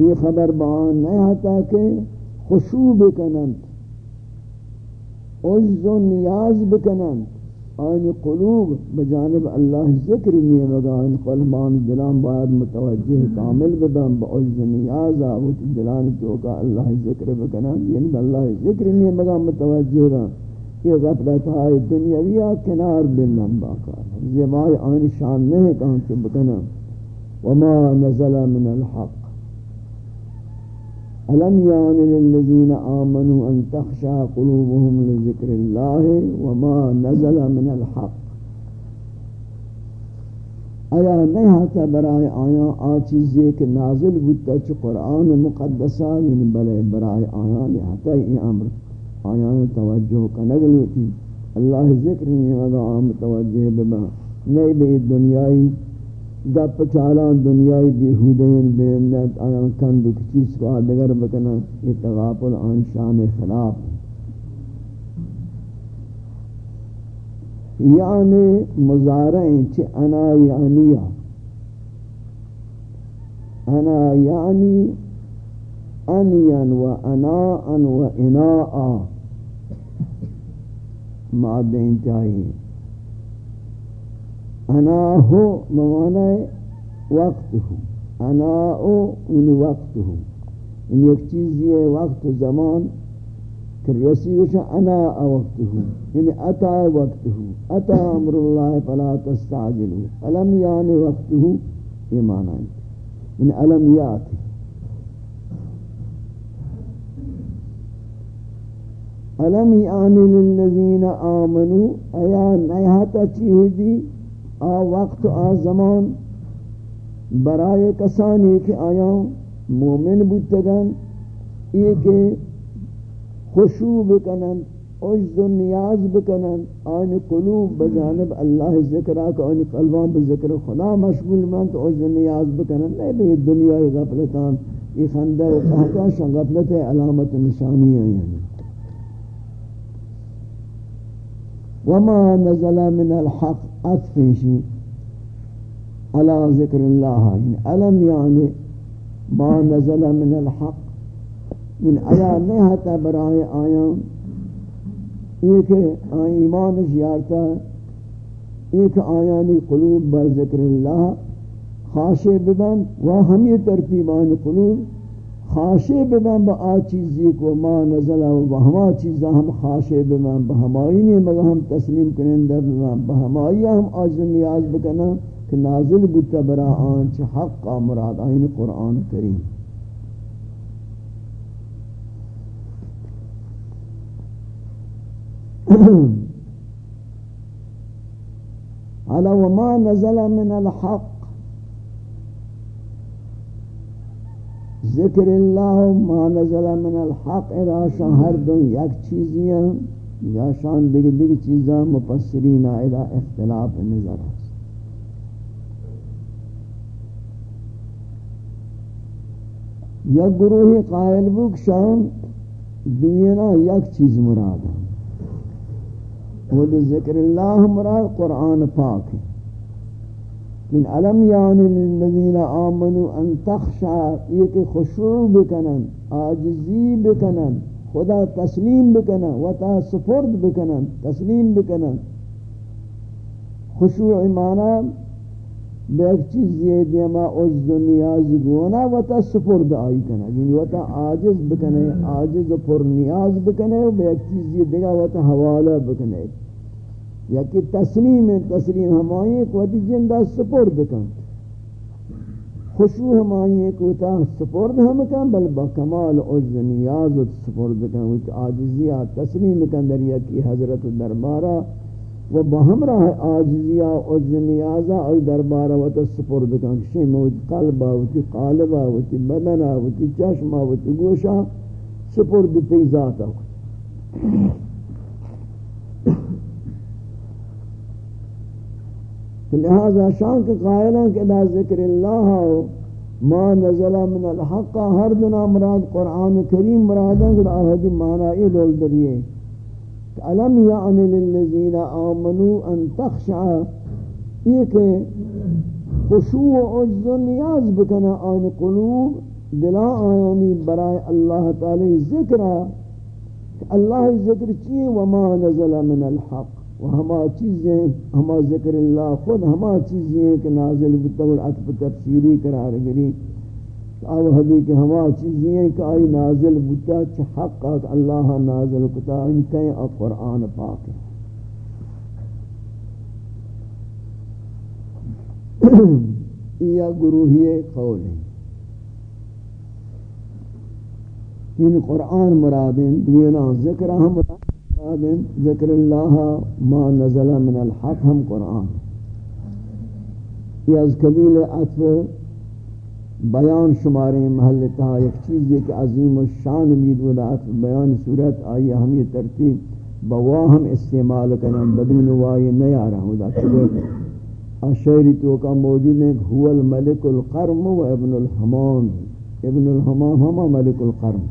یہ خبر بان نیاتا کہ خشوع بکنند، عجز و نیاز بکنند. آن قلوب بجانب اللہ ذکر نہیں مگا ان قلبان دلان باید متوجہ کامل بدن، با عجز نیازا وہ دلان چوکا اللہ ذکر بکنا یعنی اللہ ذکر نہیں مگا متوجہ با یہ غفلت ہے دنیاویہ کنار بلن باقا زیبائی آن شان نہیں کہاں چو بکنا وما نزل من الحق. ألم يعن للذين آمنوا أن تخشى قلوبهم لذكر الله وما نزل من الحق. آیا نہیں ہاتا برائے آیا آ کہ نازل بودتا چو قرآن مقدسہ یعنی بلے برائے آیا لہتا یہ أمر. آیا توجہ کا نگل ہوتی اللہ ذکر نہیں ہوگا عام توجہ ببا۔ نہیں بے دنیای گپ چالان دنیای بیہودین بیندت آیان کندو چیز کو آدگر بکنا۔ یہ تغافل آن شان خلاف۔ یعنی مزارعیں چھ انا یعنیہ انا یعنی, یعنی انین و اناء و اناء مادیں چاہیے انا ہو ممانا وقت ہو۔ انا او ان وقت ہو۔ ان ایک چیز یہ وقت زمان۔ کہ رسیوشا انا وقت ہو۔ یعنی اتا وقت ہو۔ اتا امر اللہ فلا تستعجلو۔ علم یعنی وقت ہو، یہ معنی ہے۔ یعنی علم یاتی علم یعنی للذین آمنوا؟ ایا نیہتا چیز دی آ وقت آ زمان برائے کسانی کے آیا مومن بودتگن یہ کہ خشوع بکنن، عجز و نیاز بکنن، آن قلوب بجانب اللہ ذکرہ کا آن قلبان بذکر خدا مشغول من تو عجز و نیاز بکنن. نہیں بھئی دنیا غفلتان یہ خندہ و قہقہ شن غفلت علامت نشانی ہے یعنی وما نزل من الحق اطفشی على ذکر اللہ یعنی علم یعنی ما نزل من الحق من علا نہتا برائے آیان ایک ایمان زیارتا ایک آیانی قلوب بر ذکر اللہ خاشع ببند و ہمی ترتیبان قلوب خاشع بمن با آ چیزی کو ما نزل و با ہما چیزا ہم خاشع بمن، با ہمائی نہیں مگر ہم تسلیم کرندہ بمن، با ہمائی ہم آج نیاز بکنا کہ نازل بتا برا آن چھ حق کا مراد آئین قرآن کریم. على وما نزل من الحق ذکر اللہ ما نزل من الحق اذا شہر دن یک چیزیاں یا شان دیگر دیگر چیزاں مفسرین اذا اختلاف نظر ہے یا گروہ قائل بک شان دنیا یک چیز مراد. ہے وہ ذکر اللہ مراد قرآن پاک. ہے ان علم یعنی للذین آمنوا ان تخشع یہ کہ خشوع بکنن آجزی بکنن خدا تسلیم بکنن و تا سپرد بکنن تسلیم بکنن خشوع ایمانا بے ایک چیز یہ دیما عجز و نیاز گونا و تا سپرد آئی کنا یعنی و تا آجز بکنے آجز و پر نیاز بکنے و بے ایک چیز یہ دیگا و تا حوالہ بکنے یا کہ تسلیم تسلیم ہمائیں کو دی جندہ سپرد کن۔ خشوع ہمائیں کو تا سپرد ہم کن، بل با کمال عجز نیاز و سپرد کن۔ وچ آجزیہ تسلیم کن در یکی حضرت دربارہ و با ہمراہ آجزیہ عجز نیازہ اور دربارہ و تا سپرد کن۔ کشی موت قلبہ و تی قالبہ و تی بدنہ و تی چشمہ و تی گوشہ سپرد تی ذاتہ لہذا شان کے قائلوں کے دا ذکر اللہ ما نزل من الحق، ہر دنا مراد قرآن کریم مراد ہے کہ آہدی معنی یہ دول دریئے۔ علم یعنی للذین آمنوا ان تخشع، یہ کہ خشوع و عجز و نیاز بکنا آن قلوب، دلا آیانی برای اللہ تعالی ذکر اللہ ذکر چیئے، وما نزل من الحق۔ و ہما چیزیں، ہما ذکر اللہ خود ہما چیزیں کہ نازل بطور عطف تفسیری قرار گری۔ آو حدی کہ ہما چیزیں کہ آئی نازل بتا چھ حق آت اللہ نازل کتا، ان کہیں اب قرآن پاک ہے۔ یہ گروہی قول ہے۔ ان قرآن مرادیں، دوینا ذکر ہم مرادیں ذکر اللہ ما نزل من الحق ہم قرآن. یہ از قبیل عطف بیان شمارے محل تھا ایک چیز یہ کہ عظیم و شان امید ولا عطف بیان صورت آئی ہم یہ ترتیب بوا ہم استعمال کریں بدون وائی نہیں آ رہا ہوں. اشعری تو کا موجود ہے هو الملک القرم و ابن الحمام. ابن الحمام ہما ملک القرم.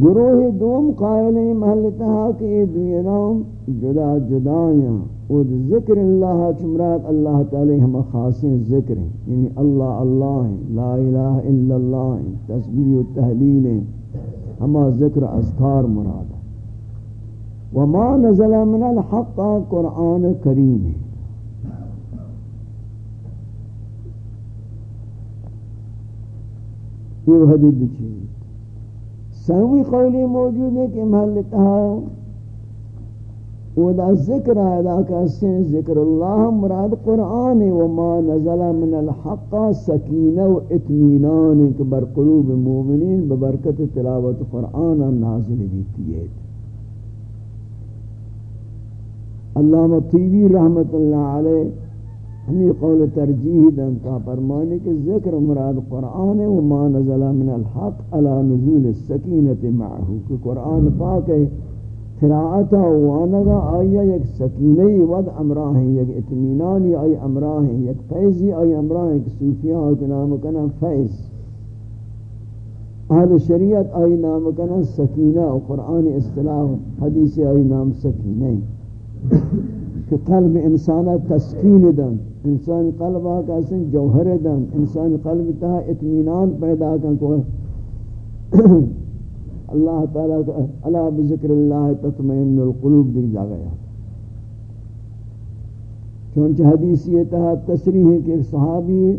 گروہ دوم قائل ہیں محل تہا کہ یہ دویرام جدا جدایاں اور ذکر اللہ چمرات اللہ تعالی ہم خاصیں ذکر ہیں۔ یعنی اللہ اللہ ہیں، لا الہ الا اللہ ہیں، تسبیح و تحلیل ہیں۔ ہما ذکر اذکار مراد ہے وما نزل من الحق قرآن کریم ہے۔ یہ حدیث چیز۔ سوی قولی موجود ہے کہ محلتها ودا ذکر ادا کرتے ذکر اللہ مراد قرآن وما نزل من الحق سکینہ و اطمینان کہ بر قلوب مومنین ببرکت تلاوت قرآن نازل بیتی ہے۔ علامہ طیبی رحمت اللہ علیہ ہمیں قول ترجیح دن تا فرمانے کہ ذکر مراد قرآن و ما نزل من الحق على نزول السکینت معه، کہ قرآن پاک ہے قراءتا وانگا آیا یک سکینی ود امراہ ہیں، یک اتمینانی آئی امراہ ہیں، یک فیضی آئی امراہ ہیں کہ صوفیاں کے نام کنا فیض۔ اہل شریعت آئی نام کنا سکینہ قرآن اصطلاح حدیث آئی نام سکینہ۔ کہ قلب انسانہ تسکین دن. انسان قلب آکا سن جوہر دن. انسان قلب تہا اطمینان پیدا کن کو اللہ تعالیٰ کو اللہ بذکر اللہ تطمئن القلوب دیکھ جا گیا چونچہ حدیث یہ تہا تصریح ہے کہ ایک صحابی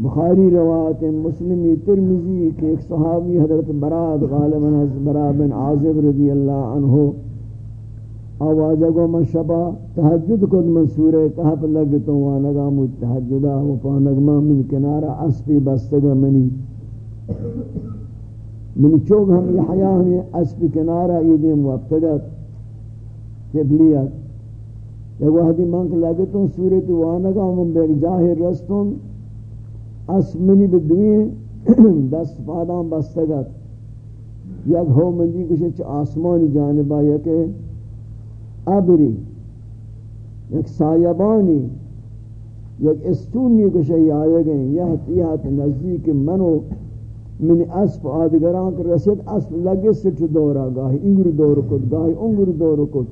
بخاری روایت مسلمی ترمزی کہ ایک صحابی حضرت براد غالباً براد بن عازب رضی اللہ عنہ آوازہ گو من شبا، تحجد کد من سورہ کہف لگتوں وانگا مجھ تحجدہ و پانگما من کنارہ اسپی بستگا منی۔ منی چوگ ہم یہ حیاء ہمیں اسپی کنارہ ایدیم وقتگت تبلیت یا وحدی منک لگتوں سورت وانگا من بیگ جاہر رستوں اس منی بدوئیں دست پادام بستگت یک ہو منجی کچھ آسمانی جانبا یکے ابری یک سایبانی، یک استونی کو شئی آئے گئے، یہ تیہت نزدیک منو، من اسف آدگران کر رسید اسف لگے سچ دورا گاہی انگر دور کت، گاہی انگر دور کت۔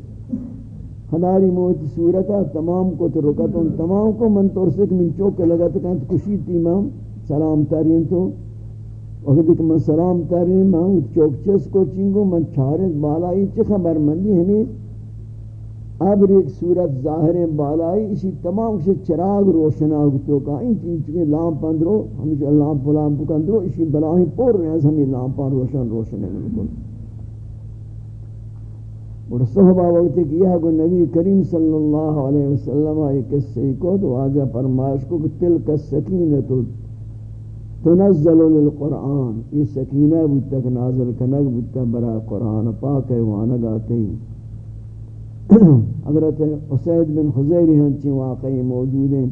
خداری موتی صورتا تمام کت رکتون تمام کو من ترسک، من چوک لگا تو کہتے کشید تیمام سلام ترین تو۔ وقت کہ من سلام ترین، من چوک چس کو چنگو، من چارت بالائی، چی خبر مندی ہمیں؟ ابر ایک صورت ظاہر بالائی، اسی تمام سے چراغ روشنا تو کا۔ ان چین چکے لامپ اندرو، ہمیشہ لامپ لامپ اندرو، اسی بلاہی پور رہے ہیں ہمیں لامپ روشن روشن بالکل۔ اور صحابہ وقت کہ یہ کو نبی کریم صلی اللہ علیہ وسلم ایک قصے کو تو آجا فرمائش کو کہ تلک السکینہ تنزل للقرآن۔ یہ سکینہ بودتا کہ نازل کنگ بودتا برا قرآن پاک ہے وانا گاتے ہیں۔ حضرت حسید بن حضیر ہنچی واقعی موجود ہیں،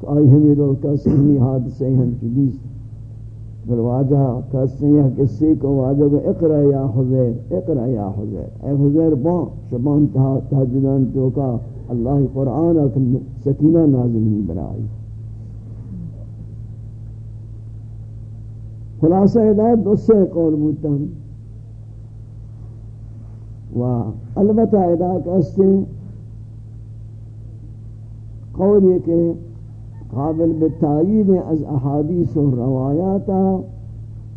کہ آئی ہمیں روکا سہمی حادثے ہنچی دیس پھر واجہ کسی یہ کسی کو واجہ کو اقرأ یا حضیر اقرأ یا حضیر اے حضیر بان شبان تحجدان توکا اللہ قرآن اکن سکینہ نازل نہیں برائی خلاصہ ہدایت دو سے قول بوتا ہم و البتہ ہدایت استے قول یہ کہ قابل بتائید از احادیث و روایات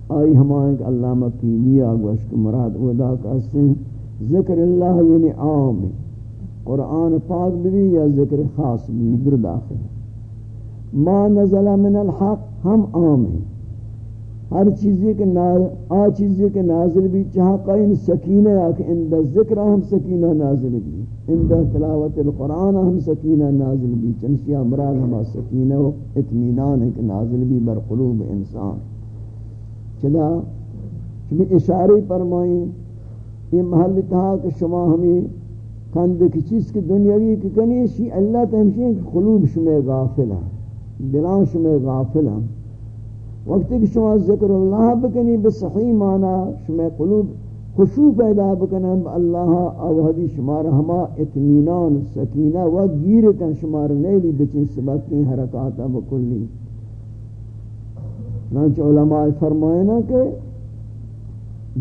آئی ہمائیں کہ علامہ پیلیا گوشت مراد ودا کہتے ذکر اللہ یعنی عام قرآن پاک بھی یا ذکر خاص بھی در داخل ما نزل من الحق، ہم عام ہیں۔ ہر چیزی کے آ چیزی کے نازل بھی چاہا قائن سکینہ آکھ اندہ ذکر ہم سکینہ نازل بھی، اندہ تلاوت القرآن ہم سکینہ نازل بھی، چنشیہ مراد ہما سکینہ و اتمینان ہے کہ نازل بھی بر قلوب انسان۔ چلا چلی اشاری فرمائیں، یہ محل تھا کہ شما ہمیں کند کی چیز کی دنیاوی کی کنیشی اللہ تہمشی قلوب شما غافل ہیں، دلان شما غافل ہیں۔ وقت کہ شما ذکر اللہ بکنی بصحیح معنی، شما قلوب خشوع پیدا بکنن با اللہ اوہدی شمار ہما اتمینان سکینہ و گیر کن شمار نیلی بچین سبق کی حرکاتا بکلی. چنانچہ علماء فرمائنا کہ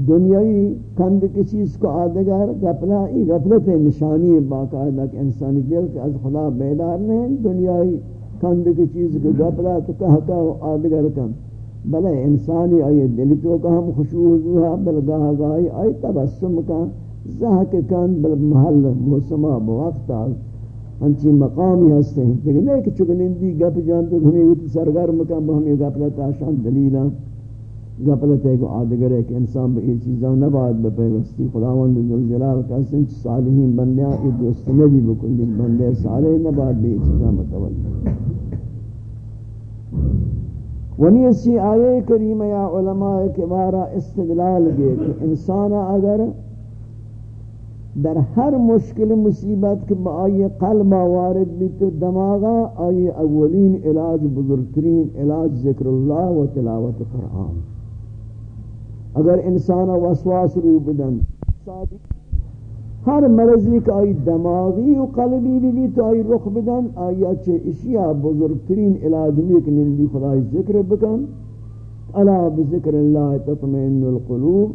دنیاوی کند کی چیز کو آدگر گپلا ای غفلت نشانی باقاعدہ کہ انسانی دل کے از خدا بیدار نہیں دنیاوی کند کی چیز کو گپلا تو کہتا ہو آدگر کند. بلے انسانی آئی دل تو کا ہم خوشو حضوها بل گاہ گاہی آئی تبسم کا زہک کن بل محل موسمہ بوقتا ہنچی مقامی ہستے ہیں۔ لیکن نہیں کہ چکن گپ جان تو ہمیں اوٹی سرگرم کا ہمیں گپلتا شان دلیلا گپلتا ہے کہ آدگر ہے کہ انسان بے چیزاں نباد بپیوستی خداوند ذوالجلال کا سنچ صالحین بندیاں، یہ دوست نبی بکل، بندے صالح نباد بے چیزاں متولی ونی اسی آیے کریم یا علماء کبارا استدلال گئے کہ انسان اگر در ہر مشکل مصیبت کے آئی قلب وارد بھی تو دماغا آئی اولین علاج بزرگترین علاج ذکر اللہ و تلاوت قرآن۔ اگر انسان وسواس رو بدن صادق ہر مرضی کا آئی دماغی و قلبی بھی بھی تو آئی رخ بدن آیا چھے اشیاء بزرگترین علاج نیک نندی خدای ذکر بکن. الا بذکر اللہ تطمئن القلوب.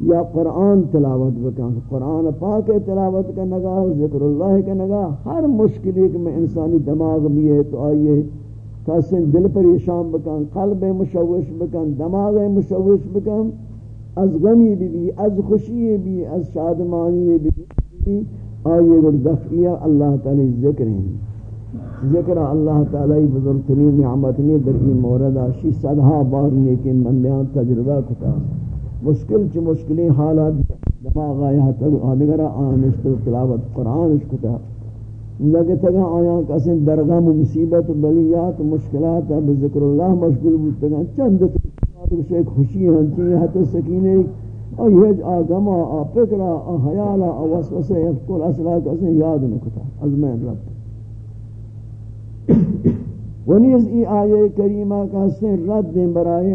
یا قرآن تلاوت بکن. قرآن پاک تلاوت کا نگاہ، ذکر اللہ کا نگاہ. ہر مشکل ایک میں انسانی دماغ بھی ہے تو آئیے کسن دل پریشان بکن، قلب مشوش بکن، دماغ مشوش بکن. از غمی بھی بھی از خوشی بھی از شادمانی بھی بھی آئیے گر دفعیہ اللہ تعالی ذکر ہیں۔ ذکر اللہ تعالی بزرگترین نعمت نے در این مورد آشی صدہا بار نیکن بندیان تجربہ کتا۔ مشکل چ مشکلیں حالات دماغ آیا تک آدگر آنشت تلاوت قرآن کتا۔ لگتا گا آیا کسی درغم و مصیبت و بلیات و مشکلات بذکر اللہ مشغول بودتا چند تو سے خوشی ہنتی ہے تو سکینے اور یہ آگما آ فکرہ آ حیالا اصلا کسی یاد نکتا، از میں رب۔ ونیز ای آیے کریمہ کا سے رد دیں برائے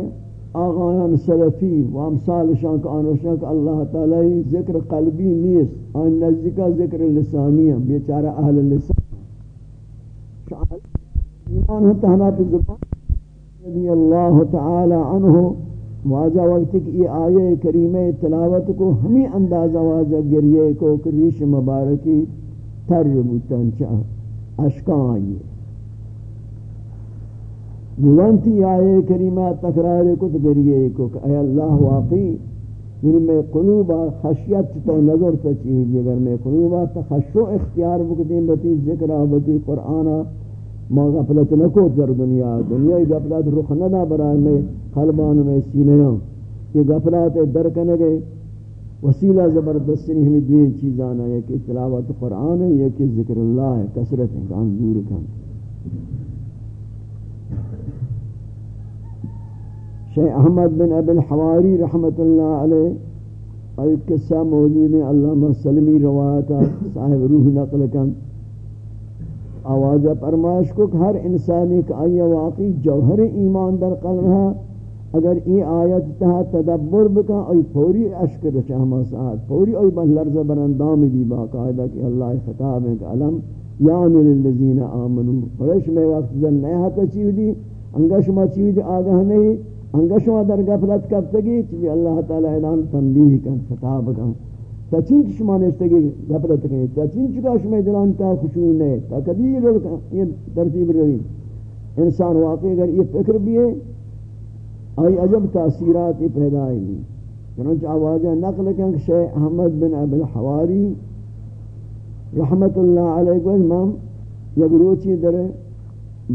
آغایان سلفی و امثال شان کا آنوشان کا اللہ تعالی ذکر قلبی نیست، آن نزدیکا ذکر لسانی بیچارہ اہل لسان۔ ایمان ہوتا ہنا پہ زبان رضی اللہ تعالی عنہ، واجہ وقت کی یہ آیے کریم تلاوت کو ہمیں اندازہ واجہ گریے کو کریش مبارکی تر بوتن چاہ اشکان آئیے نوانتی آیے کریمہ تقرار کو گریے کو کہ اے اللہ واقعی یعنی میں قلوبہ خشیت تو نظر تچی ہوئی اگر میں قلوبہ تخشو اختیار بکتیں بتی ذکرہ بتی قرآنہ ما غفلت نکو در دنیا. دنیا غفلت رخ ندا برای میں قلبان میں سینیاں یہ غفلت در کنگے وسیلہ زبردست نہیں ہمیں دوئے چیزانا. ہے کہ تلاوت قرآن ہے یہ کہ ذکر اللہ ہے کثرت ہے کان دور کن. شیخ احمد بن ابن حواری رحمت اللہ علیہ اور قصہ موجود. ہے اللہ سلمی روایتا صاحب روح نقل کن. آواز فرمائش کو کہ ہر انسانی کا آئی واقعی جوہر ایمان در قلب ہے۔ اگر ای آیت تہا تدبر بکا، ای فوری اشکر رچا ہما ساتھ فوری ای بن لرز برندام بھی باقاعدہ کہ اللہ خطاب ہے کہ علم یعنی للذین آمنو۔ فرش میں وقت ذن نئے ہاتا چیو دی انگا شما چیو دی آگاہ نہیں، انگا شما در غفلت کب تگی چیوی اللہ تعالی اعلان تنبیح کن، خطاب کن۔ تا چین چی شما نشتگی غفلت کنی تا چین چی کا شما دلان تا خشون نہیں تا کبھی یہ ترتیب روی انسان واقعی اگر یہ فکر بھی ہے آئی عجب تاثیرات پیدا ہوئی چنانچہ آوازہ نقل کہ شیخ احمد بن ابن الحواری رحمت اللہ علیہ کو امام یک روچی در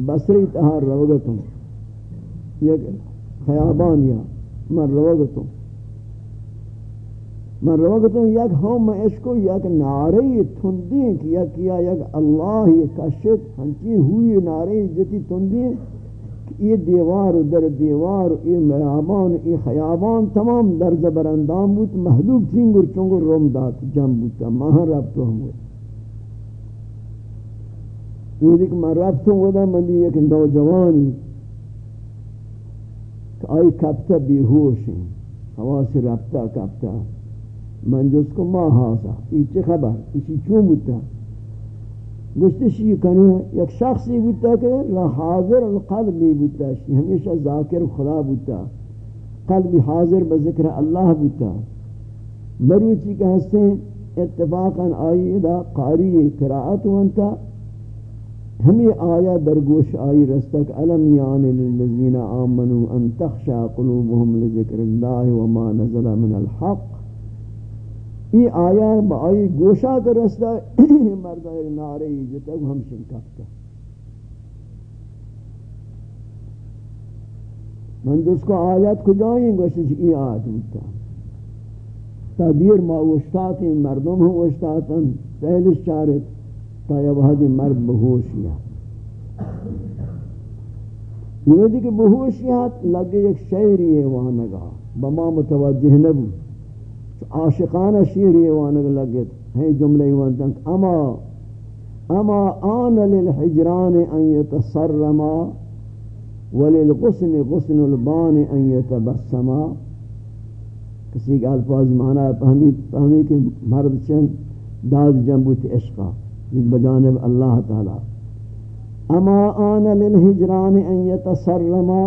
بصری تہار روگتوں یک خیابان یا من روگتوں من روگتوں یک ہم عشقو یک ناری تندی کیا کیا یک اللہ کشت ہنچی ہوئی ناری جتی تندی یہ دیوار در دیوار یہ میابان یہ خیابان تمام در زبر اندام بود، محلوب ترینگر چونگر روم دات جم بودتا ماہا رب ہم ہوئے یہ دیکھ میں رب تو من دی ایک نوجوانی کہ آئی کبتا بیہوش ہیں، حواس ربتا کبتا من جس کو ماں ہاسا یہ چی خبر؟ اسی چون بودتا گشتشی کنی، یک شخصی بودتا کہ لا حاضر القلب بودتا شی ہمیشہ ذاکر خدا بودتا قلب حاضر بذکر اللہ بودتا مروچی کہ ہستے اتفاقا آئی دا قاری قراءت وانتا. ہمیں آیا درگوش آئی رستک علم یعنی للذین آمنوا ان تخشى قلوبهم لذکر اللہ وما نزل من الحق. ای آیا با آئی گوشا کر رستا مردہ ناری جتا وہ ہم شنکت کا۔ من جس کو آیت کجائیں گوشت جی، ای آیت ہوتا۔ تا دیر ما وشتاتی مردم ہم وشتاتا پہلش چارت تا یا وحدی مرد بہوشیا یہ دی کہ بہوشیات لگے ایک شعری ہے وہاں نگا بما متوجہ نبو۔ عاشقانہ شیر یہ لگت ہے جملے وانتن اما اما آن للحجران ان يتصرما وللغسن غسن البان ان يتبسما کسی کا الفاظ معنی فہمی فہمی کہ مرد چند داد جنبوت عشقا بجانب اللہ تعالی. اما آن للحجران ان يتصرما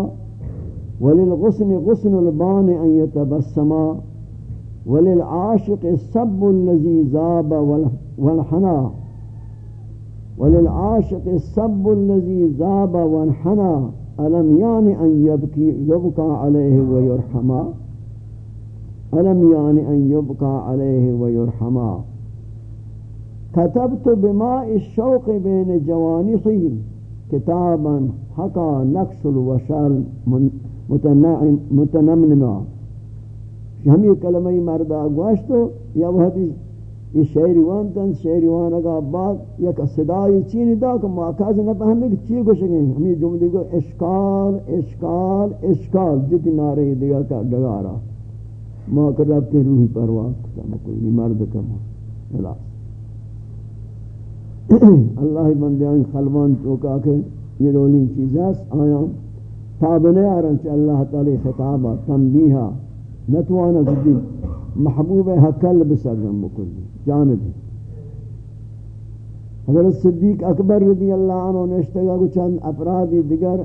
وللغسن غسن البان ان يتبسما وللعاشق السب الذي ذاب والحنا وللعاشق السب الذي ذاب والحنا ألم يعني أن يبكي يبقى عليه ويرحما ألم يعني أن يبقى عليه ويرحما كتبت بماء الشوق بين جوانحي. كتابا حكى نقش الوشال متنمنما ہمی کلمہ مردہ گوشتو یا وہ حدیث یہ شہری وان تن شہری وان اگا بعد یک صدای چینی دا کہ ماکاز نہ پہمے کہ چی گوشگیں ہمی جملے کو اشکال اشکال اشکال. جتی نارے دیگا کا ڈگارا ما کر ربتے روحی پرواز کتا مکلی مرد کما اللہ اللہ بندیان خلوان چوکا کہ یہ رولین چیز ہے آیا؟ تابنے آرن چا اللہ تعالی خطابہ تنبیہا نتوانا کدی محبوب حکل بسرگم بکلی جانب حضرت صدیق اکبر رضی اللہ عنہ نشتگا کو چند افرادی دیگر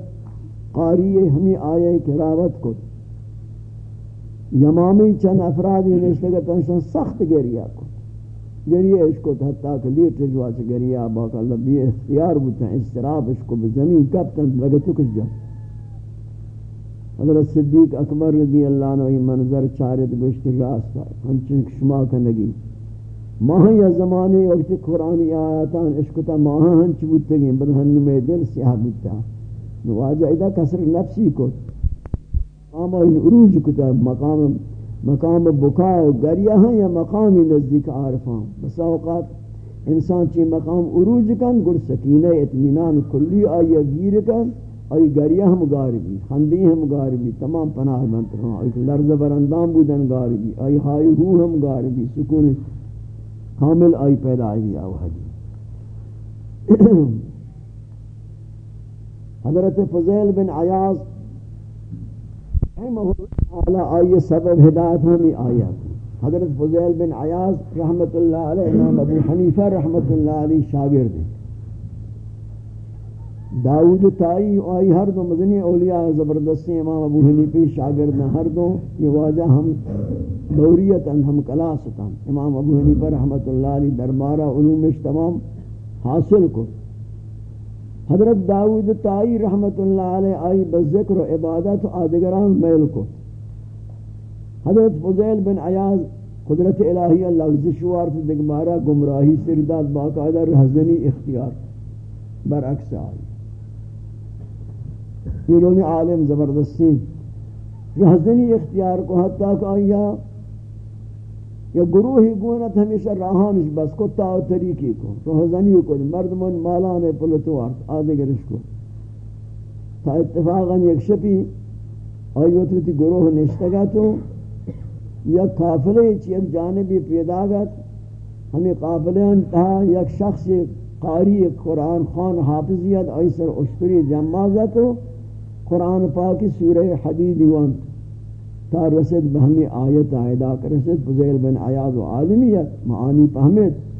قاری ہمیں آئے کراوت کو یمامی چند افرادی نشتگا تنشن سخت گریہ کو گریہ اس کو حتیٰ کہ لیٹ رجوع سے گریہ باقا اللہ بھی اختیار بوتا ہے استراب اس کو بزمین کب تن لگتو کس جاتا حضرت صدیق اکبر رضی اللہ عنہ منظر چارت گوشتی راست ہنچن شما کا نگی ماہ یا زمانے وقت قرآنی آیاتان عشقتا ماہ ہنچ بودتا گئیں بدہن میں دل سیاہ بودتا۔ نواجہ ادا کسر نفسی کو مقام ان عروج کتا مقام مقام بکا و گریہ ہیں یا مقامی نزدیک عارفان بس اوقات انسان چی مقام عروج کن گر سکینہ اتمینان کلی آیا گیر کن۔ ای گریہ ہم گاربی خندی ہم گاربی تمام پناہ منتر ہاں ایک لرز برندام بودن گاربی ای ہائی روح ہم گاربی سکون کامل آئی پیدا آئی آو حدی حضرت فضیل بن عیاض حالا آئی سبب ہدایت ہمیں آیا حضرت فضیل بن عیاض رحمت اللہ علیہ، امام ابو حنیفہ رحمت اللہ علیہ شاگرد داود تائی، آئی ہر دو مدنی اولیاء زبردستی امام ابو حنیفی شاگرد ہر دو یہ واجہ ہم دوریت ہم کلاستا امام ابو حنیفہ رحمت اللہ علیہ دربارہ علومش تمام حاصل کو۔ حضرت داود تائی رحمت اللہ علیہ آئی بذکر و عبادت و آدگران میل کو۔ حضرت فضیل بن عیاض، قدرت الہی لغزشوار تو دگمارا گمراہی سرداد باقاعدہ رہزنی اختیار۔ برعکس آئی۔ یہ عالم زبردستی رہزنی اختیار کو حتیٰ کہ آیا یا گروہی گونت ہمیشہ راہانش بس کو تاو طریقی کو، تو رہزنی کو، مردمان مالان پلتو آرت آدھگرش کو۔ تا اتفاقا یک شپی آئیوتر تی گروہ نشتگا تو یک قافلے چی ایک جانبی پیدا گت ہمیں قافلے انتہا یک شخص قاری قرآن خان حافظیت ایسر اشتری جمع تو قرآن پاکی سورہ حدید وانت تا رسد بہمی آیت آئیدہ کرسد فضیل بن عیاد و عالمیت معانی پہمیت۔